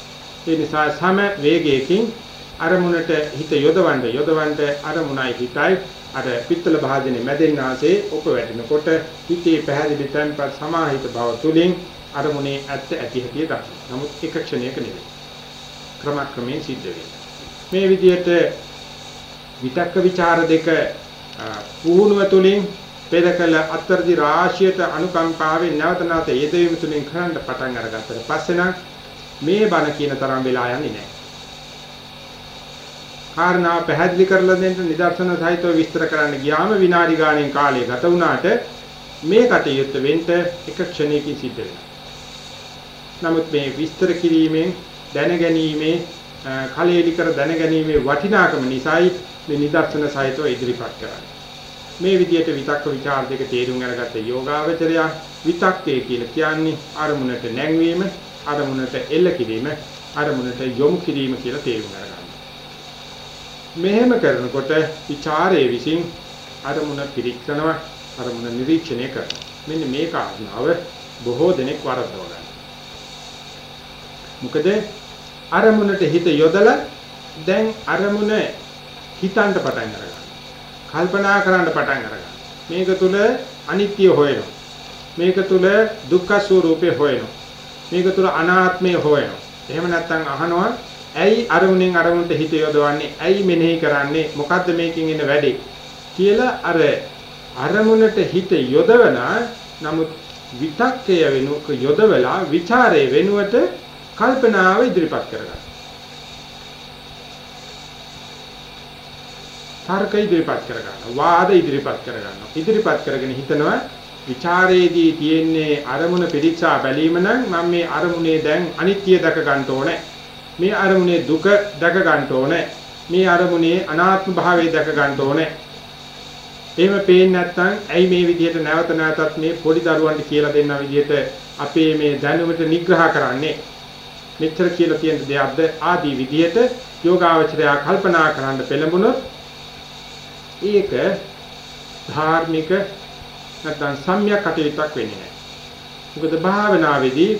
ඒ නිසා සම වේගයකින් අරමුණට හිත යොදවන්න යොදවන්න අරමුණයි හිතයි අර පිත්තල භාජනේ මැදෙන් ආසේ ඔප වැටෙනකොට හිතේ පැහැදිලි තැන්පත් සමාහිත බව තුලින් අරමුණේ ඇත්ත ඇති හැටි දකින්න. නමුත් එක ක්ෂණයක නෙවෙයි. ක්‍රමක්‍රමයෙන් සිද්ධ වෙනවා. මේ විදිහට විතක්ක ਵਿਚාර දෙක පුහුණුව තුලින් පෙරකල අත්තරදි රාශියට අනුකම්පාවෙන් නැවත නැවත යෙදවීම තුලින් කරන්න පටන් අරගත්තට පස්සේ නම් මේ බණ කියන තරම් වෙලා යන්නේ නැහැ. කාරණා පැහැදිලි කරලා දෙන්න නිදර්ශන සහිතව විස්තර කරන්න ගියාම විනාඩි ගාණෙන් කාලය ගත වුණාට මේ කටයුත්ත වෙන්න එක ක්ෂණයකින් සිද්ධ වෙනවා. නමුත් මේ විස්තර කිරීමෙන් දැනගැනීමේ කලෙලි කර දැනගැනීමේ වටිනාකම නිසායි මේ නිදර්ශන සහිතව ඉදිරිපත් කරන්නේ. මේ විදිහට විතක්ක ਵਿਚාර දෙක තේරුම් අරගත්ත යෝගාවචරය විතක්කේ කියලා කියන්නේ අරමුණට නැංවීම, අරමුණට එල්ල කිරීම, අරමුණට යොමු කිරීම කියලා තේරුම් අරගන්න. මෙහෙම කරනකොට ਵਿਚාරයේ විසින් අරමුණ පිරික්සනවා, අරමුණ නිරීක්ෂණය කරනවා. මෙන්න මේ කාරණාව බොහෝ දෙනෙක් වරද්දව ගන්නවා. මොකද අරමුණට හිත යොදලා දැන් අරමුණ හිතන්න පටන් අරගන්න. කල්පනා කරන්න පටන් අරගන්න. මේක තුල අනිත්‍ය හොයනවා. මේක තුල දුක්ඛ ස්වરૂපේ හොයනවා. මේක තුල අනාත්මය හොයනවා. එහෙම නැත්නම් අහනවා ඇයි අරමුණෙන් අරමුණට හිත යොදවන්නේ? ඇයි මෙනෙහි කරන්නේ? මොකද්ද මේකෙන් එන වැඩේ? කියලා අර අරමුණට හිත යොදවනා නමුත් විතක්කය වෙනුක යොදවලා ਵਿਚාරයේ වෙනුවට කල්පනාව ඉදිරිපත් කරගන්න. තර්ක ඉදිරිපත් කරගන්නවා. වාද ඉදිරිපත් කරගන්නවා. ඉදිරිපත් කරගෙන හිතනවා ਵਿਚාරයේදී තියෙන්නේ අරමුණ පිළික්සා බැලීම නම් මම මේ අරමුණේ දැන් අනිත්‍ය දැක ගන්න ඕනේ. මේ අරමුණේ දුක දැක ගන්න ඕනේ. මේ අරමුණේ අනාත්ම භාවය දැක ගන්න ඕනේ. එහෙම පේන්නේ නැත්නම් ඇයි මේ විදිහට නැවත නැවතත් මේ පොඩි දරුවන්ට කියලා දෙන්න විදිහට අපේ මේ දැනුමට නිග්‍රහ කරන්නේ මෙච්චර කියලා තියෙන දෙයක්ද ආදී විදිහට යෝගාවචරය කල්පනා කරන්න පෙළඹුණොත් ඒක ධාර්මික නැත්නම් සම්‍යක් කටයුත්තක් වෙන්නේ නැහැ. මොකද භාවනාවේදී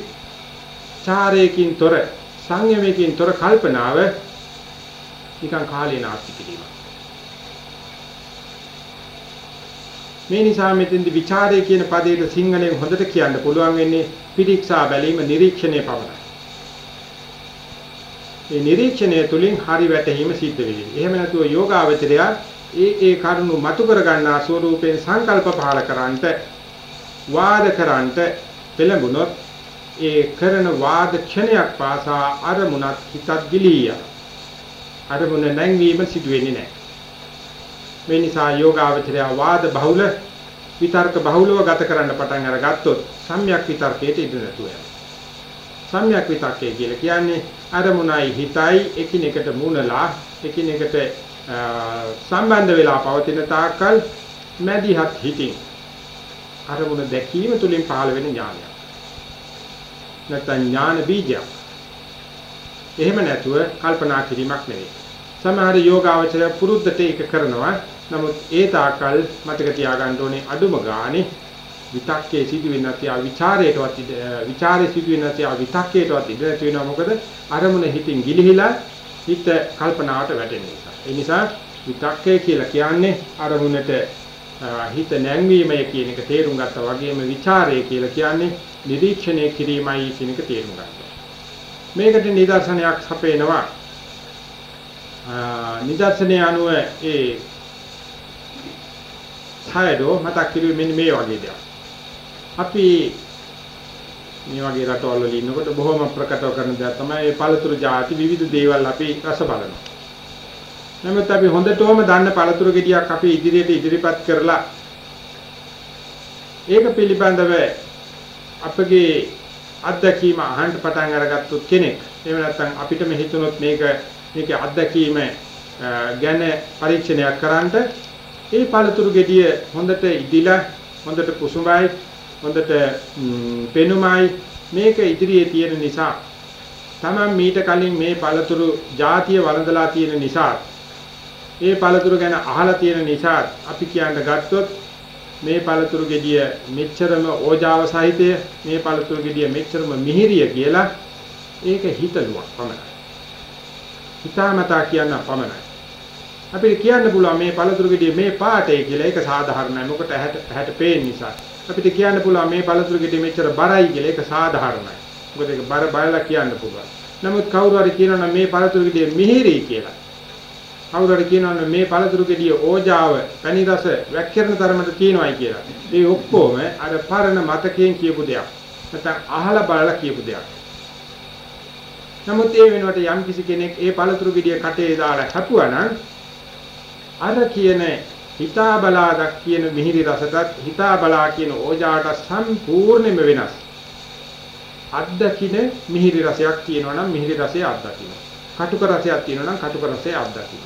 චාරයකින් තොර සංයමයකින් තොර කල්පනාව නිකන් කාලේ නාස්ති කිරීම. මේ නිසා මෙතෙන්දි ਵਿਚාරය කියන පදයට සිංහලෙන් හොඳට කියන්න පුළුවන් වෙන්නේ පිරික්සා බැලීම නිරීක්ෂණය පමණයි. මේ නිරීක්ෂණය තුලින් හරි වැටහීම සිද්ධ වෙන්නේ. එහෙම නැතුව යෝගාවචරය ඒ ඒ කරුණු මතු කර ගන්නා ස්වරූපයෙන් සංකල්ප පහල කරන්නට වාද කරන්නට පෙළඹුණොත් ඒ කරන වාද ක්ෂණයක් පාසා අරමුණත් හිතත් ගිලීය. අරමුණ නැංවීම සිදු වෙන්නේ නැහැ. මේ නිසා යෝගාවචරය වාද බහුල විතර්ක බහුලව ගත කරන්න පටන් අරගත්තොත් සම්‍යක් විතර්කයට ඉඳ නැතුව යනවා. සම්‍යක් විතක්කය කියලා කියන්නේ අරමුණයි හිතයි එකිනෙකට මුණලා එකිනෙකට සම්බන්ධ වෙලා පවතින තාක්කල් මැදිහත් හිතින් අරමුණ දැකීම තුලින් පහළ වෙන ඥානයක්. නැත්නම් ඥාන බීජයක්. එහෙම නැතුව කල්පනා කිරීමක් නෙවෙයි. සමහර යෝගාවචරය පුරුද්දට ඒක කරනවා. නමුත් ඒ තාක්කල් මතක තියාගන්න ඕනේ අඩුම ගානේ විතක්කේ සිදුවෙන්නේ නැති ආ ਵਿਚාරයටවත් ਵਿਚාරේ සිදුවෙන්නේ නැති ආ විතක්කේටවත් ඉඳ නැති වෙනවා මොකද අරමුණ හිතින් ගිලිහිලා හිත කල්පනාවට වැටෙන නිසා. ඒ නිසා විතක්කය කියලා කියන්නේ අරමුණට හිත නැංවීමය කියන එක තේරුම් ගත්තා වගේම ਵਿਚාරය කියලා කියන්නේ නිරීක්ෂණය කිරීමයි කියන එක තේරුම් ගන්නවා. මේකට නිදර්ශනයක් හපේනවා. නිදර්ශනය අනුව ඒ ඡයදෝ මතක් කිරීමෙන් මේ වගේ දෙයක්. අපි මේ වගේ රටවල් වල ඉන්නකොට බොහොම ප්‍රකටව කරන දේ තමයි මේ පළතුරු ಜಾති විවිධ දේවල් අපි රස බලනවා. නමුත් අපි හොඳටම දන්න පළතුරු ගෙඩියක් අපි ඉදිරියට ඉදිරිපත් කරලා ඒක පිළිබඳව අපගේ අත්දැකීම අහන්න පටන් අරගත්තොත් කෙනෙක් එහෙම නැත්නම් අපිටම හිතුනොත් මේක මේකේ අත්දැකීම ගැන පරීක්ෂණයක් කරන්නට ඒ පළතුරු ගෙඩිය හොඳට ඉදිලා හොඳට කුසුඹයි හොඳට පෙනුමයි. මේක ඉදිරියේ තියෙන නිසා. තමන් මීට කලින් මේ පළතුරු ಜಾතිය වළඳලා තියෙන නිසා. මේ පළතුරු ගැන අහලා තියෙන නිසා අපි කියන්න ගත්තොත් මේ පළතුරු ගෙඩිය මෙච්චරම ඕජාව සහිතය මේ පළතුරු ගෙඩිය මෙච්චරම මිහිරිය කියලා ඒක හිතලුවක් පමණයි. හිතාමතා කියන්න පමණයි. අපිට කියන්න පුළුවන් මේ පළතුරු ගෙඩිය මේ පාටේ කියලා ඒක සාධාරණයි. මොකට ඇහැට ඇහැට පේන නිසා. අපිට කියන්න පුළුවන් මේ පළතුරු ගෙඩිය මෙච්චර බරයි කියලා ඒක සාධාරණයි. මොකද ඒක බර බලලා කියන්න පුළුවන්. නමුත් කවුරු හරි කියනවා මේ පළතුරු ගෙඩිය මිහිරි කියලා. කවුරු හරි කියනවා මේ පළතුරු ගෙඩිය ඕජාව, පැණි රස වැක්කිරන තරමට තියෙනවායි කියලා. මේ ඔක්කොම අර පරණ මතකයෙන් කියපු දෙයක්. නැත්නම් අහලා බලලා කියපු දෙයක්. නමුත් ඒ වෙනුවට යම් කිසි කෙනෙක් ඒ පළතුරු ගෙඩිය කටේ දාලා හැපුවා නම් අර කියන හිතා බලා දක් කියන මිහිරි රසටත් හිතා බලා කියන ඕජාට සම්පූර්ණයෙන්ම වෙනස්. අත්දකින්න මිහිරි රසයක් තියෙනවා නම් මිහිරි රසය අත්දකින්න. කටුක රසයක් තියෙනවා නම් කටුක රසය අත්දකින්න.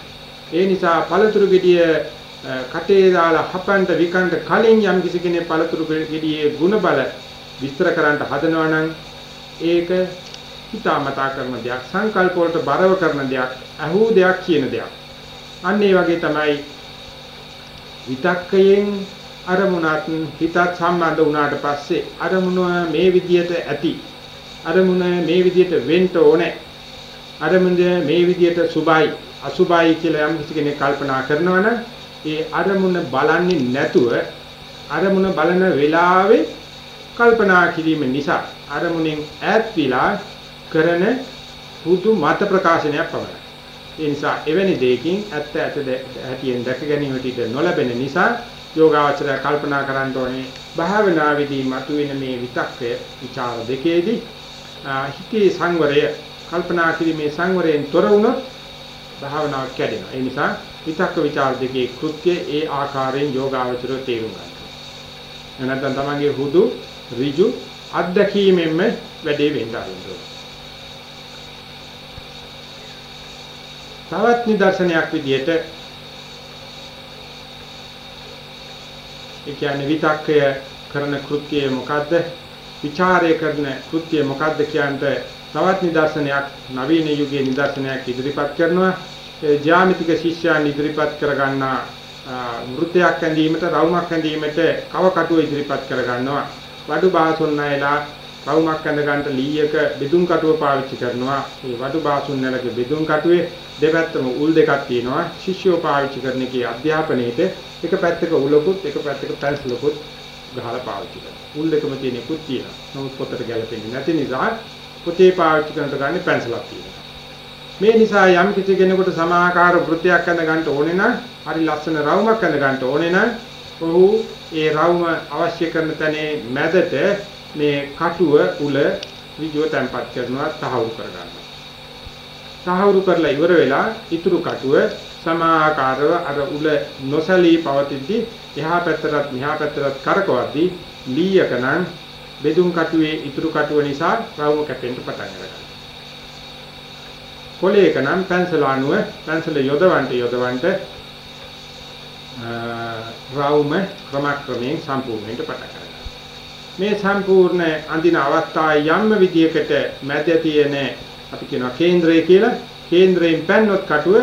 ඒ නිසා පළතුරු ගෙඩිය කටේ දාලා හපන්න විකන්න කලින් යම් කිසි කෙනෙක් පළතුරු ගෙඩියේ ಗುಣ බල විස්තර කරන්න හදනවා නම් ඒක හිතාමතා කරන දෙයක් සංකල්ප වලට බරව කරන දෙයක් අහූ දෙයක් කියන දෙයක්. අන්න ඒ වගේ තමයි විතක්කයෙන් අරමුණත් හිතත් සම්බන්ධ වුණාට පස්සේ අරමුණ මේ විදියට ඇති. අරමුණ මේ විදියට වෙන්න ඕනේ. අරමුණ මේ විදියට සුභයි අසුභයි කියලා යම් කෙනෙක් කල්පනා කරනවනම් ඒ අරමුණ බලන්නේ නැතුව අරමුණ බලන වෙලාවේ කල්පනා කිරීම නිසා අරමුණෙන් ඈත් විලා කරන පුදු මත ප්‍රකාශනයක් පමණයි. ඒ නිසා එවැනි දෙයකින් ඇත්ත ඇත හැටියෙන් දැක ගැනීමට ඉඩ නොලැබෙන නිසා යෝගාවචරය කල්පනා කරන්න ඕනේ භාවනාවේදී මතුවෙන මේ විතක්කය ਵਿਚාර දෙකේදී හිතේ සංවරය කල්පනා කිරීමේ සංවරයෙන් තොර වුණොත් භාවනාව කැඩෙනවා. ඒ නිසා විතක්ක ਵਿਚාර දෙකේ කෘත්‍ය ඒ ආකාරයෙන් යෝගාවචරය තේරුම් ගන්නවා. එනතන තමන්ගේ හුදු ඍජු අත්දැකීමෙන්ම වැඩේ වෙන්න ආරම්භ කරනවා. තවත් නිදර්ශනයක් විදිහට ඒ කියන්නේ විතක්කය කරන කෘත්‍යය මොකද්ද? ਵਿਚාරය කරන කෘත්‍යය මොකද්ද කියන්ට තවත් නිදර්ශනයක් නවීන යුගයේ නිදර්ශනයක් ඉදිරිපත් කරනවා. ජ්‍යාමිතික ශිෂ්‍යයන් ඉදිරිපත් කරගන්නා වෘත්තයක් ඇඳීමට රවුමක් ඇඳීමට කව කටුව ඉදිරිපත් කරගන්නවා. වඩු බාසොන්නයලා රවුමක් ඇඳ ගන්නට ලීයක බෙදුම් කටුව පාවිච්චි කරනවා. මේ වඩු බාසුන් නැලක බෙදුම් කටුවේ දෙපැත්තම උල් දෙකක් තියෙනවා. ශිෂ්‍යෝ පාවිච්චි කරන එකේ අධ්‍යාපනයේට එක පැත්තක උලකුත් එක පැත්තක පැන්සලකුත් ගහලා පාවිච්චි කරනවා. උල් දෙකම තියෙනකුත් තියෙනවා. නමුත් පොතට ගැලපෙන්නේ නැති නිසා පොතේ පාවිච්චි කරනට ගන්න පැන්සලක් තියෙනවා. මේ නිසා යම් කිසි කෙනෙකුට සමාකාර වෘත්තයක් ඇඳ ගන්න ඕනේ නම් හරි ලස්සන රවුමක් ඇඳ ගන්න ඕනේ නම් ඔහු ඒ රවුම අවශ්‍ය කරන තැනේ මැදට මේ කටුව උල විජුව තැම්පත් කරනවා තහවුරු කරගන්නවා. තහවුරු කරලා ඉවර වෙලා ඉතුරු කටුව සමාකාරව අර උල නොසලී පවතිද්දී එහා පැත්තටත් මෙහා පැත්තටත් කරකවද්දී ලීයකනම් බෙදුම් කටුවේ ඉතුරු කටුව නිසා රවුම කැපෙන්න පටන් ගන්නවා. කොලේක නම් පැන්සල අණුව පැන්සල යොදවන්ට යොදවන්ට රවුම ක්‍රමක්‍රමයෙන් සම්පූර්ණ වෙන්න පටන් ගන්නවා. මේ සම්පූර්ණ අඳින අවස්ථාවේ යම් විදියකට මැද තියෙන අපි කියනවා කේන්ද්‍රය කියලා කේන්ද්‍රයෙන් පැන්නොත් කටුව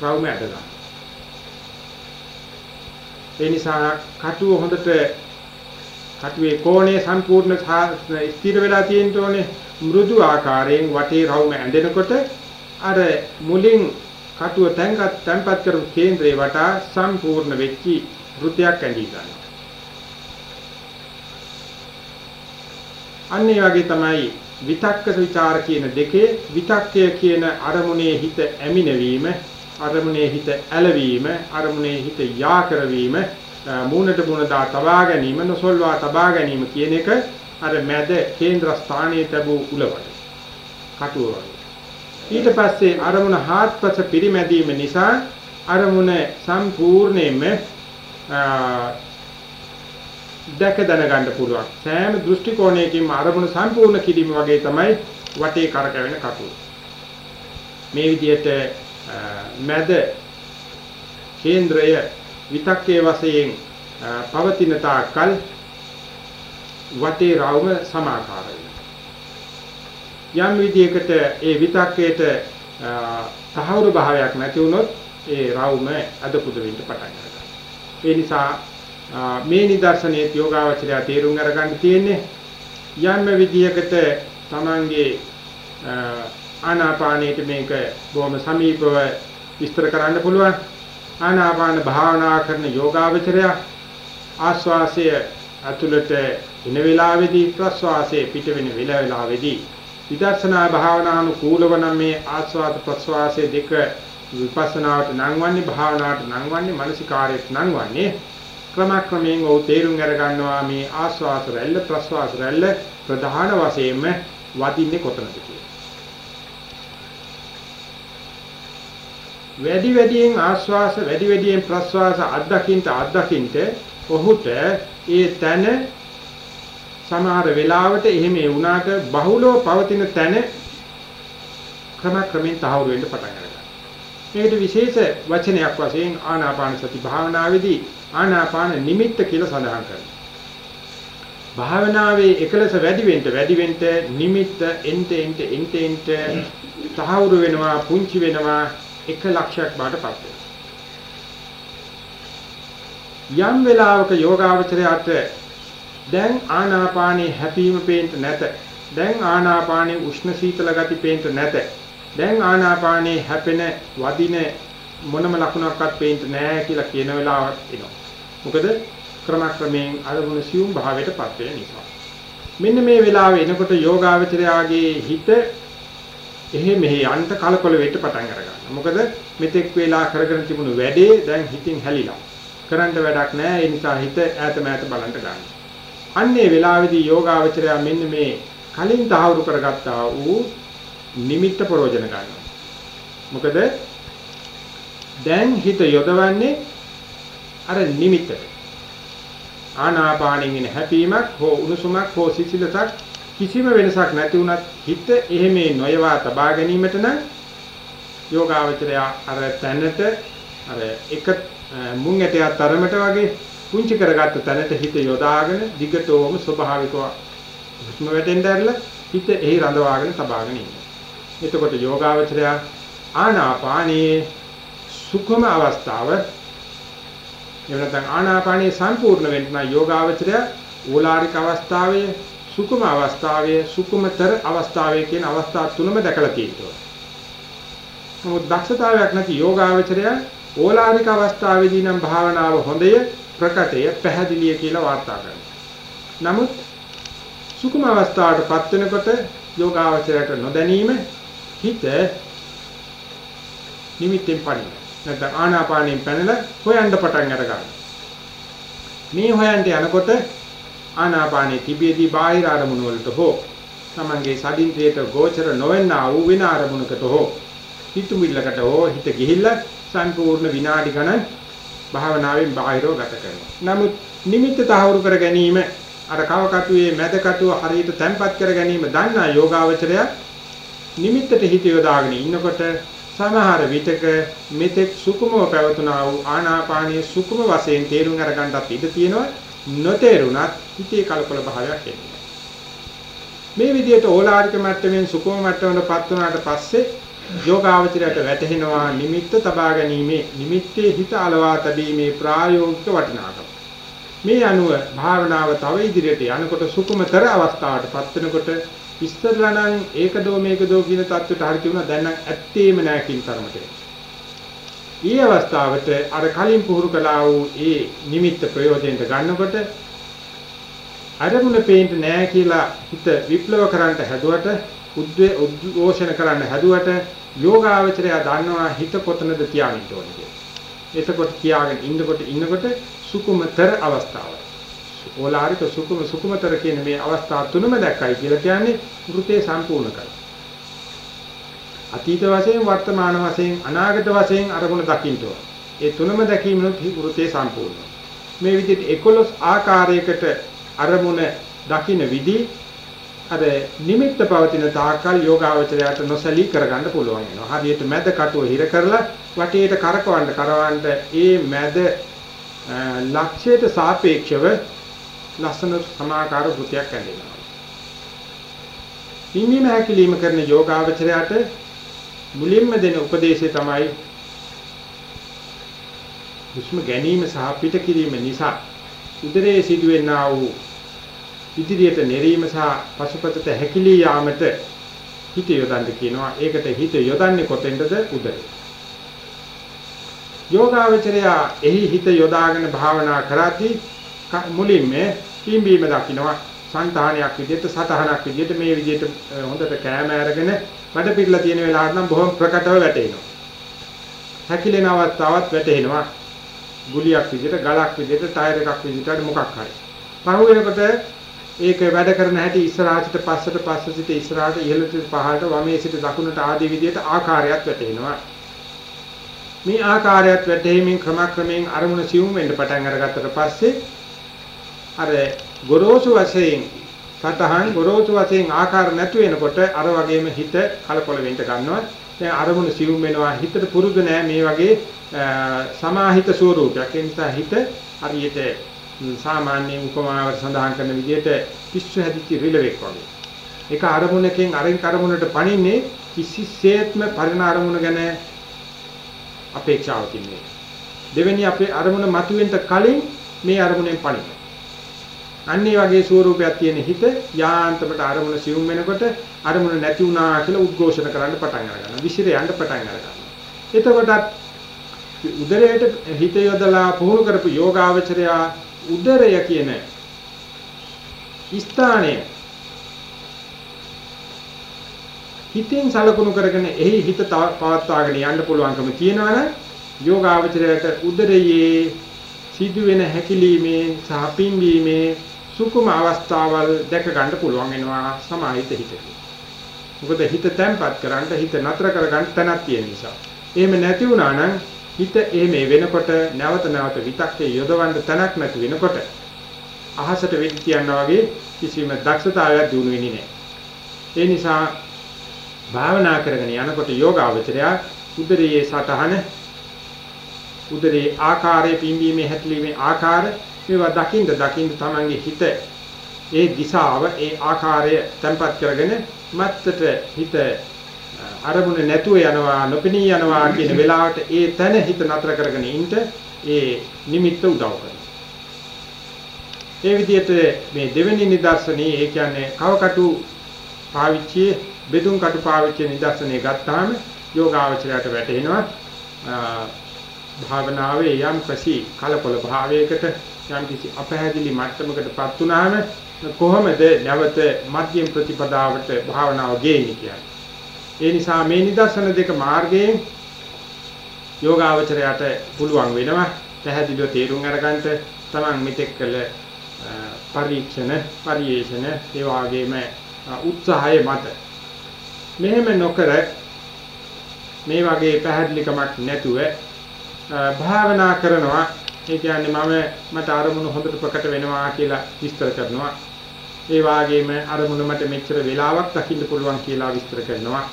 රවුම ඇදලා. ඒ නිසා කටුව හොඳට කටුවේ කෝණය සම්පූර්ණ ස්ථිර වෙලා තියෙන්න ඕනේ මෘදු ආකාරයෙන් වටේ රවුම ඇඳෙනකොට අර මුලින් කටුව තැන්පත් තැන්පත් කරපු කේන්ද්‍රේ වටා සම්පූර්ණ වෙච්චි වෘතයක් ඇඳී ගන්නවා. අන්න ඒ වගේ තමයි විතක්ක විචාර කියන දෙකේ විතක්කය කියන අරමුණේ හිත ඇමිනවීම අරමුණේ හිත ඇලවීම අරමුණේ හිත යා කරවීම මූණට මූණ දා තබා ගැනීම නොසොල්වා තබා ගැනීම කියන එක අර මැද කේන්ද්‍ර ස්ථානයේ තිබූ උලවට කටුව වගේ. ඊට පස්සේ අරමුණ හාත්පස පිරිමැදීම නිසා අරමුණ සම්පූර්ණයෙන්ම දැක දැනගන්න පුළුවන්. සෑම දෘෂ්ටි කෝණයකින්ම අරමුණ සම්පූර්ණ කිරීම වගේ තමයි වටේ කරකැවෙන කටුව. මේ විදිහට මැද කේන්ද්‍රය විතක්කේ වශයෙන් පවතින තාක්කල් වටේ රවුම සමාකාරයි. යම් විදියකට ඒ විතක්කේට තහවුරු භාවයක් නැති වුණොත් ඒ රවුම අදපුද වෙන්න පටන් ගන්නවා. ඒ නිසා මේ නිදර්ශනයේ යෝගාවචරය තේරුම් අරගන්න තියෙන්නේ යම් විදියකට Tamange ආනාපානයට මේක බොහොම සමීපව විස්තර කරන්න පුළුවන්. ආනාපාන භාවනා කරන යෝගාවචරය ආස්වාසය ඇතුළට එන වෙලාවේදී ප්‍රස්වාසයේ පිට වෙන වෙලාවේදී විදර්ශනා භාවනානුකූලව නම් මේ ආස්වාද ප්‍රස්වාසයේ දෙක විපස්සනාවට නංවන්නේ භාවනාවට නංවන්නේ මානසිකාරයට නංවන්නේ ක්‍රමක්‍රමයෙන් ඔව් තේරුම් අර ගන්නවා මේ ආස්වාස රැල්ල ප්‍රස්වාස රැල්ල ප්‍රධාන වශයෙන්ම වදින්නේ කොතනද කියලා. වැඩි වැඩියෙන් ආස්වාස වැඩි වැඩියෙන් ප්‍රස්වාස අත්දකින්ට අත්දකින්ට ඔහුට ඒ තන සමහර වෙලාවට එහෙම වුණාට බහුලව පවතින තැන ක්‍රමක්‍රමයෙන් තහවුරු වෙන්න පටන් ගන්නවා. මේකට විශේෂ වචනයක් වශයෙන් ආනාපාන සති භාවනාවේදී ආනාපාන නිමිත්ත කියලා සඳහන් කරනවා. භාවනාවේ එකලස වැඩි වෙන්න වැඩි වෙන්න නිමිත්ත එන්ට එන්ට එන්ට එන්ට තහවුරු වෙනවා පුංචි වෙනවා එක ලක්ෂයක් බාටපත් වෙනවා. යම් වෙලාවක යෝගාවචරයට දැන් ආනාපානයේ හැපීම පේන්න නැත. දැන් ආනාපානයේ උෂ්ණ සීතල ගති පේන්න නැත. දැන් ආනාපානයේ හැපෙන වදින මොනම ලකුණක්වත් පේන්න නැහැ කියලා කියන වෙලාවක් එනවා. මොකද ක්‍රමක්‍රමයෙන් අරමුණ සියුම් භාවයටපත් වෙන නිසා. මෙන්න මේ වෙලාවේ එනකොට යෝගාවචරයාගේ හිත එහෙ මෙහෙ යන්ට කලකොල වෙන්න පටන් අරගන්නවා. මොකද මෙතෙක් වෙලා කරගෙන තිබුණු වැඩේ දැන් හිතින් හැලිලා. කරන්න වැඩක් නැහැ. ඒ නිසා හිත ඈත මෑත බලන්න ගන්නවා. අන්නේ වෙලාවේදී යෝගාවචරය මෙන්න මේ කලින් තහවුරු කරගත්තා වූ නිමිත්ත ප්‍රයෝජන ගන්නවා. මොකද දැන් හිත යොදවන්නේ අර නිමිත්තට. ආනාපානෙන් එන හැපීමක් හෝ උණුසුමක් හෝ සිසිලසක් කිසිම වෙනසක් නැති වුණත් හිත එහෙමේ නොයවා තබා ගැනීමට නම් යෝගාවචරය අර තැනට අර එක මුං ඇටයක් තරමට වගේ පුංචි කරගත්ත තැනට හිත යොදාගෙන දිගටම ස්වභාවිකව හුස්ම වැටෙන්න ඇරලා හිත එහි රඳවාගෙන තබාගෙන ඉන්නවා. එතකොට යෝගාවචරය ආනාපානයේ සුඛම අවස්ථාව එහෙම නැත්නම් ආනාපානයේ සම්පූර්ණ වෙන්න නම් යෝගාවචරය ඕලාරික අවස්ථාවේ සුකුම අවස්ථාවේ සුකුමතර අවස්ථාවේ කියන අවස්ථා තුනම දැකලා තියෙනවා. නමුත් දක්ෂතාවයක් නැති යෝගාවචරය ඕලාරික අවස්ථාවේදී නම් භාවනාව හොඳය ප්‍රකටය පැහැදිලිය කියලා වාර්තා කරනවා. නමුත් සුකුම අවස්ථාවටපත් වෙනකොට යෝගාවචරයට නොදැනීම හිත නිමිත්තෙන් පරිණ නැත්නම් ආනාපානෙන් පැනලා හොයන්න පටන් අර ගන්නවා. මේ හොයන්න යනකොට ආනාපානේ තිබියදී බාහිර අරමුණු වලට හෝ තමන්ගේ සදින්ද්‍රයට ගෝචර නොවෙන්නා වූ වෙන අරමුණකට හෝ හිතුමිල්ලකට හෝ හිත ගිහිල්ලා සම්පූර්ණ විනාඩි ගණන් භාවනාවෙන් බාහිරව ගත කරනවා. නමුත් නිමිත්ත තහවුරු කර ගැනීම අර කවකටුවේ මැද කටුව හරියට තැම්පත් කර ගැනීම දන්නා යෝගාවචරය නිමිත්තට හිත යොදාගෙන ඉන්නකොට සමහර විටක මෙතෙක් සුකුමව පැවතුනා වූ ආනාපානීය සුකුම වශයෙන් තේරුම් අරගන්නත් ඉඩ තියෙනවා නොතේරුණත් හිතේ කලකොල භාවයක් එන්නේ. මේ විදිහට ඕලාරික මට්ටමින් සුකුම මට්ටමකටපත් වුණාට පස්සේ යෝගාවචරයට වැටහෙනවා නිමිත්ත තබා ගැනීමේ නිමිත්තේ හිත අලවා තැබීමේ ප්‍රායෝගික වටිනාකම. මේ අනුව භාවනාව තව ඉදිරියට යනකොට සුකුමතර අවස්ථාවටපත් වෙනකොට ඉස්සරලා නම් ඒකදෝ මේකදෝ කියන தත්වෙට හරි තිබුණා දැන් නම් ඇත්තේම නැහැ කියන තරමට. ඊ අවස්ථාවට අර කලින් පුහුණු කළා වූ ඒ නිමිත්ත ප්‍රයෝජනෙට ගන්නකොට අරමුණ පේන්න නැහැ කියලා හිත විප්ලව කරන්න හැදුවට උද්වේ උද්ඝෝෂණ කරන්න හැදුවට යෝගාවචරය දන්නවා හිත කොතනද තියාගන්න ඕනේ කියලා. එතකොට තියාගෙන ඉන්නකොට ඉන්නකොට සුකුමතර අවස්ථාවයි. ඕලාරික සුකුම සුකුමතර කියන මේ අවස්ථා තුනම දැක්කයි කියලා කියන්නේ වෘතේ සම්පූර්ණ කරයි. අතීත වශයෙන් වර්තමාන වශයෙන් අනාගත වශයෙන් අරමුණ දකින්න ඒ තුනම දැකීමනොත් වෘතේ සම්පූර්ණ. මේ විදිහට 11 ආකාරයකට අරමුණ දකින්න විදි අර නිමිත්ත පවතින තාකල් යෝගාවචරයට නොසලී කරගන්න පුළුවන් වෙනවා. හරියට මැද කටුව හිර කරලා වටේට කරකවන්න කරවන්න ඒ මැද ලක්ෂයට සාපේක්ෂව ලස්සන සමාකාර වෘතියක් ඇඳෙනවා. හිමීම හැකිලිම කරන යෝගාවචරයට මුලින්ම දෙන උපදේශය තමයි හුස්ම ගැනීම සහ පිට කිරීම නිසා උදරයේ සිදුවෙනා වූ ඉදිරියට නෙරීම සහ පසුපතට හැකිලී යාමට හිත යොදන්න කියනවා. ඒකට හිත යොදන්නේ කොතෙන්ද? උදරේ. යෝගාවචරය එහි හිත යොදාගෙන භාවනා කරද්දී මුලින්ම පිම්බීම දකින්නවා සංතානයක් විදිහට සතහනක් විදිහට මේ විදිහට හොඳට කෑම අරගෙන වැඩ පිළිලා තියෙන වෙලාවට නම් බොහොම ප්‍රකටව වැටෙනවා. හැකිලෙන අවස්ථාවත් වැටෙනවා. ගුලියක් විදිහට ගලක් විදිහට ටයර් එකක් විදිහට මොකක් හරි. පහු වෙනකොට ඒක වැඩ කරන හැටි ඉස්සරහට පස්සට පස්ස සිට ඉස්සරහට ඉහළට පහළට වමේ සිට දකුණට ආදී විදිහට ආකාරයක් වැටෙනවා. මේ ආකාරයත් වැටෙමින් ක්‍රමක්‍රමයෙන් අරමුණ සිවුම් වෙන්න පටන් අරගත්තට පස්සේ අර ගොරෝසු වශයෙන් සතහන් ගොරෝසු වශයෙන් ආකාර නැතු වෙනකොට අර වගේම හිත කලකොල වෙන්න ගන්නවා. දැන් අරමුණ සිවුම් වෙනවා හිතට පුරුදු නෑ මේ වගේ සමාහිත ස්වරූපයක්. ඒ නිසා හිත හරියට සාමාන්‍ය උපමාවට සඳහන් කරන විදිහට පිස්සු හැදිච්ච රිලෙවෙක් වගේ. ඒක අරමුණකින් අරින් කරමුණට පණින්නේ කිසිසේත්ම පරිණ අරමුණ ගැන අපේක්ෂාවකින් නෙවෙයි. දෙවෙනි අපේ අරමුණ මතුවෙන්න කලින් මේ අරමුණෙන් පණින. අන්නේ වගේ ස්වරූපයක් තියෙන හිත යාන්තමට අරමුණ සිවුම් වෙනකොට අරමුණ නැති වුණා කියලා උද්ඝෝෂණ කරන්න පටන් අරගන්නවා. විසිර යන්න පටන් අරගන්නවා. එතකොටත් උදරයට හිත යොදලා පුහුණු කරපු යෝගාවචරයා උදරය කියන ස්ථානය හිතෙන් සලකුණු කරගෙන එහි හිත පවත්වාගෙන යන්න පුළුවන්කම තියෙනවනම් යෝගාවචරයට උදරයේ සිදුවෙන හැකිලීමේ සහ පිම්බීමේ සුකුම අවස්ථාවල් දැක ගන්න පුළුවන් වෙනවා සමාහිත හිතේ. මොකද හිත තැම්පත් කරන්න හිත නතර කරගන්න තැනක් තියෙන නිසා. එහෙම නැති වුණා නම් හිත එහෙම වෙනකොට නැවත නැවත විතක්කේ යොදවන්න තැනක් නැති වෙනකොට අහසට වෙඩි තියනවා වගේ කිසිම දක්ෂතාවයක් දිනු වෙන්නේ නැහැ. ඒ නිසා භාවනා කරගෙන යනකොට යෝගාවචරය උදරයේ සටහන උදරයේ ආකාරයේ පිම්බීමේ හැකිලිමේ ආකාර මේවා දකින්න දකින්න තමන්ගේ හිත ඒ දිශාව ඒ ආකාරය තැම්පත් කරගෙන මත්තට හිත අරමුණ නැතුව යනවා නොපෙනී යනවා කියන වෙලාවට ඒ තැන හිත නතර කරගෙන ඉන්න ඒ නිමිත්ත උදව් කරනවා. ඒ විදිහට මේ දෙවෙනි නිදර්ශනේ ඒ කියන්නේ කවකටු පාවිච්චි බෙදුම් කටු පාවිච්චි නිදර්ශනේ ගත්තාම යෝගාවචරයට වැටෙනවා භාවනාවේ යම් කිසි කලකොල භාවයකට යම් කිසි අපහැදිලි මට්ටමකටපත් වුණාම කොහොමද නැවත මධ්‍යම ප්‍රතිපදාවට භාවනාව ගේන්නේ කියන්නේ. ඒ නිසා මේ නිදර්ශන දෙක මාර්ගයෙන් යෝගාවචරයට පුළුවන් වෙනවා පැහැදිලිව තේරුම් අරගන්න තමන් මෙතෙක් කළ පරීක්ෂණ පරිේෂණ ඒ වගේම උත්සාහය මත මෙහෙම නොකර මේ වගේ පැහැදිලිකමක් නැතුව භාවනා කරනවා ඒ කියන්නේ මම මට අරමුණු හොඳට ප්‍රකට වෙනවා කියලා විස්තර කරනවා. ඒ වගේම අරමුණ මට මෙච්චර වෙලාවක් දකින්න පුළුවන් කියලා විස්තර කරනවා.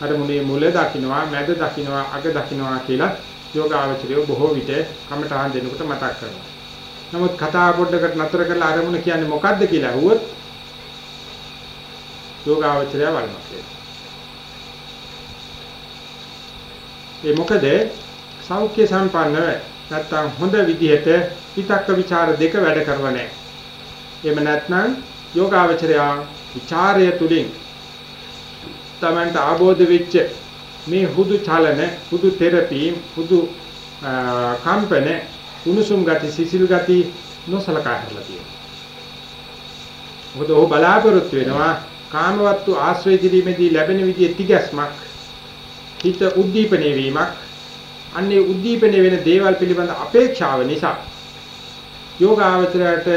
අරමුණේ මුල දකින්නවා මැද දකින්නවා අග දකින්නවා කියලා යෝගාවචරය බොහෝ විට කමඨාන් දෙනකොට මතක් කරනවා. නමුත් කතා පොඩ්ඩකට නතර කරලා අරමුණ කියන්නේ මොකද්ද කියලා අහුවොත් යෝගාවචරය වල්මත් ඒ මොකද? සෞඛ්‍ය සම්පන්නව නැත්තම් හොඳ විදිහට විතක්ක ਵਿਚාර දෙක වැඩ කරවන්නේ. එහෙම නැත්නම් යෝගාවචරයා ਵਿਚාරය තුලින් තමන්ට ආબોධ වෙච්ච මේ හුදු චලන, හුදු තෙරපි, හුදු කම්පන, උණුසුම් ගති, සිසිල් ගති නොසලකා හැරලා තියෙනවා. මොකද ਉਹ බලාපොරොත්තු වෙනවා කාමවත්තු ආශ්‍රය කිරීමේදී ලැබෙන විදිය තිගැස්මක් හිත උද්දීපනය වීමක් අන්නේ උද්දීපනය වෙන දේවල් පිළිබඳ අපේක්ෂාව නිසා යෝගාවචරයට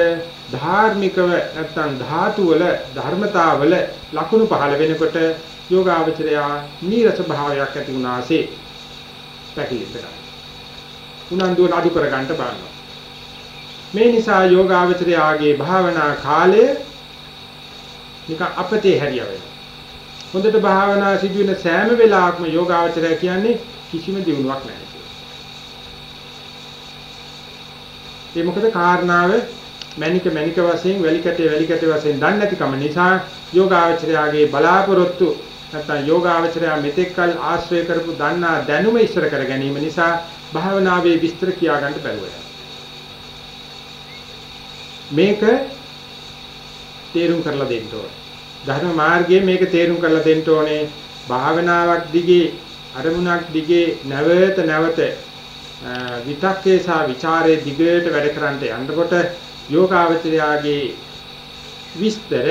ධාර්මිකව නැත්නම් ධාතු වල ධර්මතාවල ලකුණු පහළ වෙනකොට යෝගාවචරයා නීරස භාවයක් ඇති වුණාසේ පැකිලිට උනන්දුව අඩු කර ගන්නට බලනවා. මේ නිසා යෝගාවචරයාගේ භාවනා කාලය නිකන් අපතේ හැරියා වෙනවා. හොඳට භාවනා සිදුවෙන සෑම වෙලාවකම යෝගාවචරය කියන්නේ කිසිම දියුණුවක් නැහැ කියලා. ඒ මොකද කාරණාව මණික මණික වශයෙන් වැලි කැටේ වැලි කැටේ වශයෙන් දන්නේ නැතිකම නිසා යෝගාවචරයාගේ බලාපොරොත්තු නැත්නම් යෝගාවචරය මෙතෙක්කල් ආශ්‍රය කරපු දන්නා දැනුම ඉස්සර කර ගැනීම නිසා භාවනාවේ විස්තර කියා ගන්න බැරුව මේක තේරුම් කරලා දෙන්න ඕනේ. ධර්ම මාර්ගයේ මේක තේරුම් කරලා දෙන්න ඕනේ. භාවනාවක් දිගේ අරමුණක් දිගේ නැවත නැවත විතක්කේ සහ ਵਿਚාරයේ දිගට වැඩ කරන්නට යනකොට යෝගාවචරයාගේ විස්තර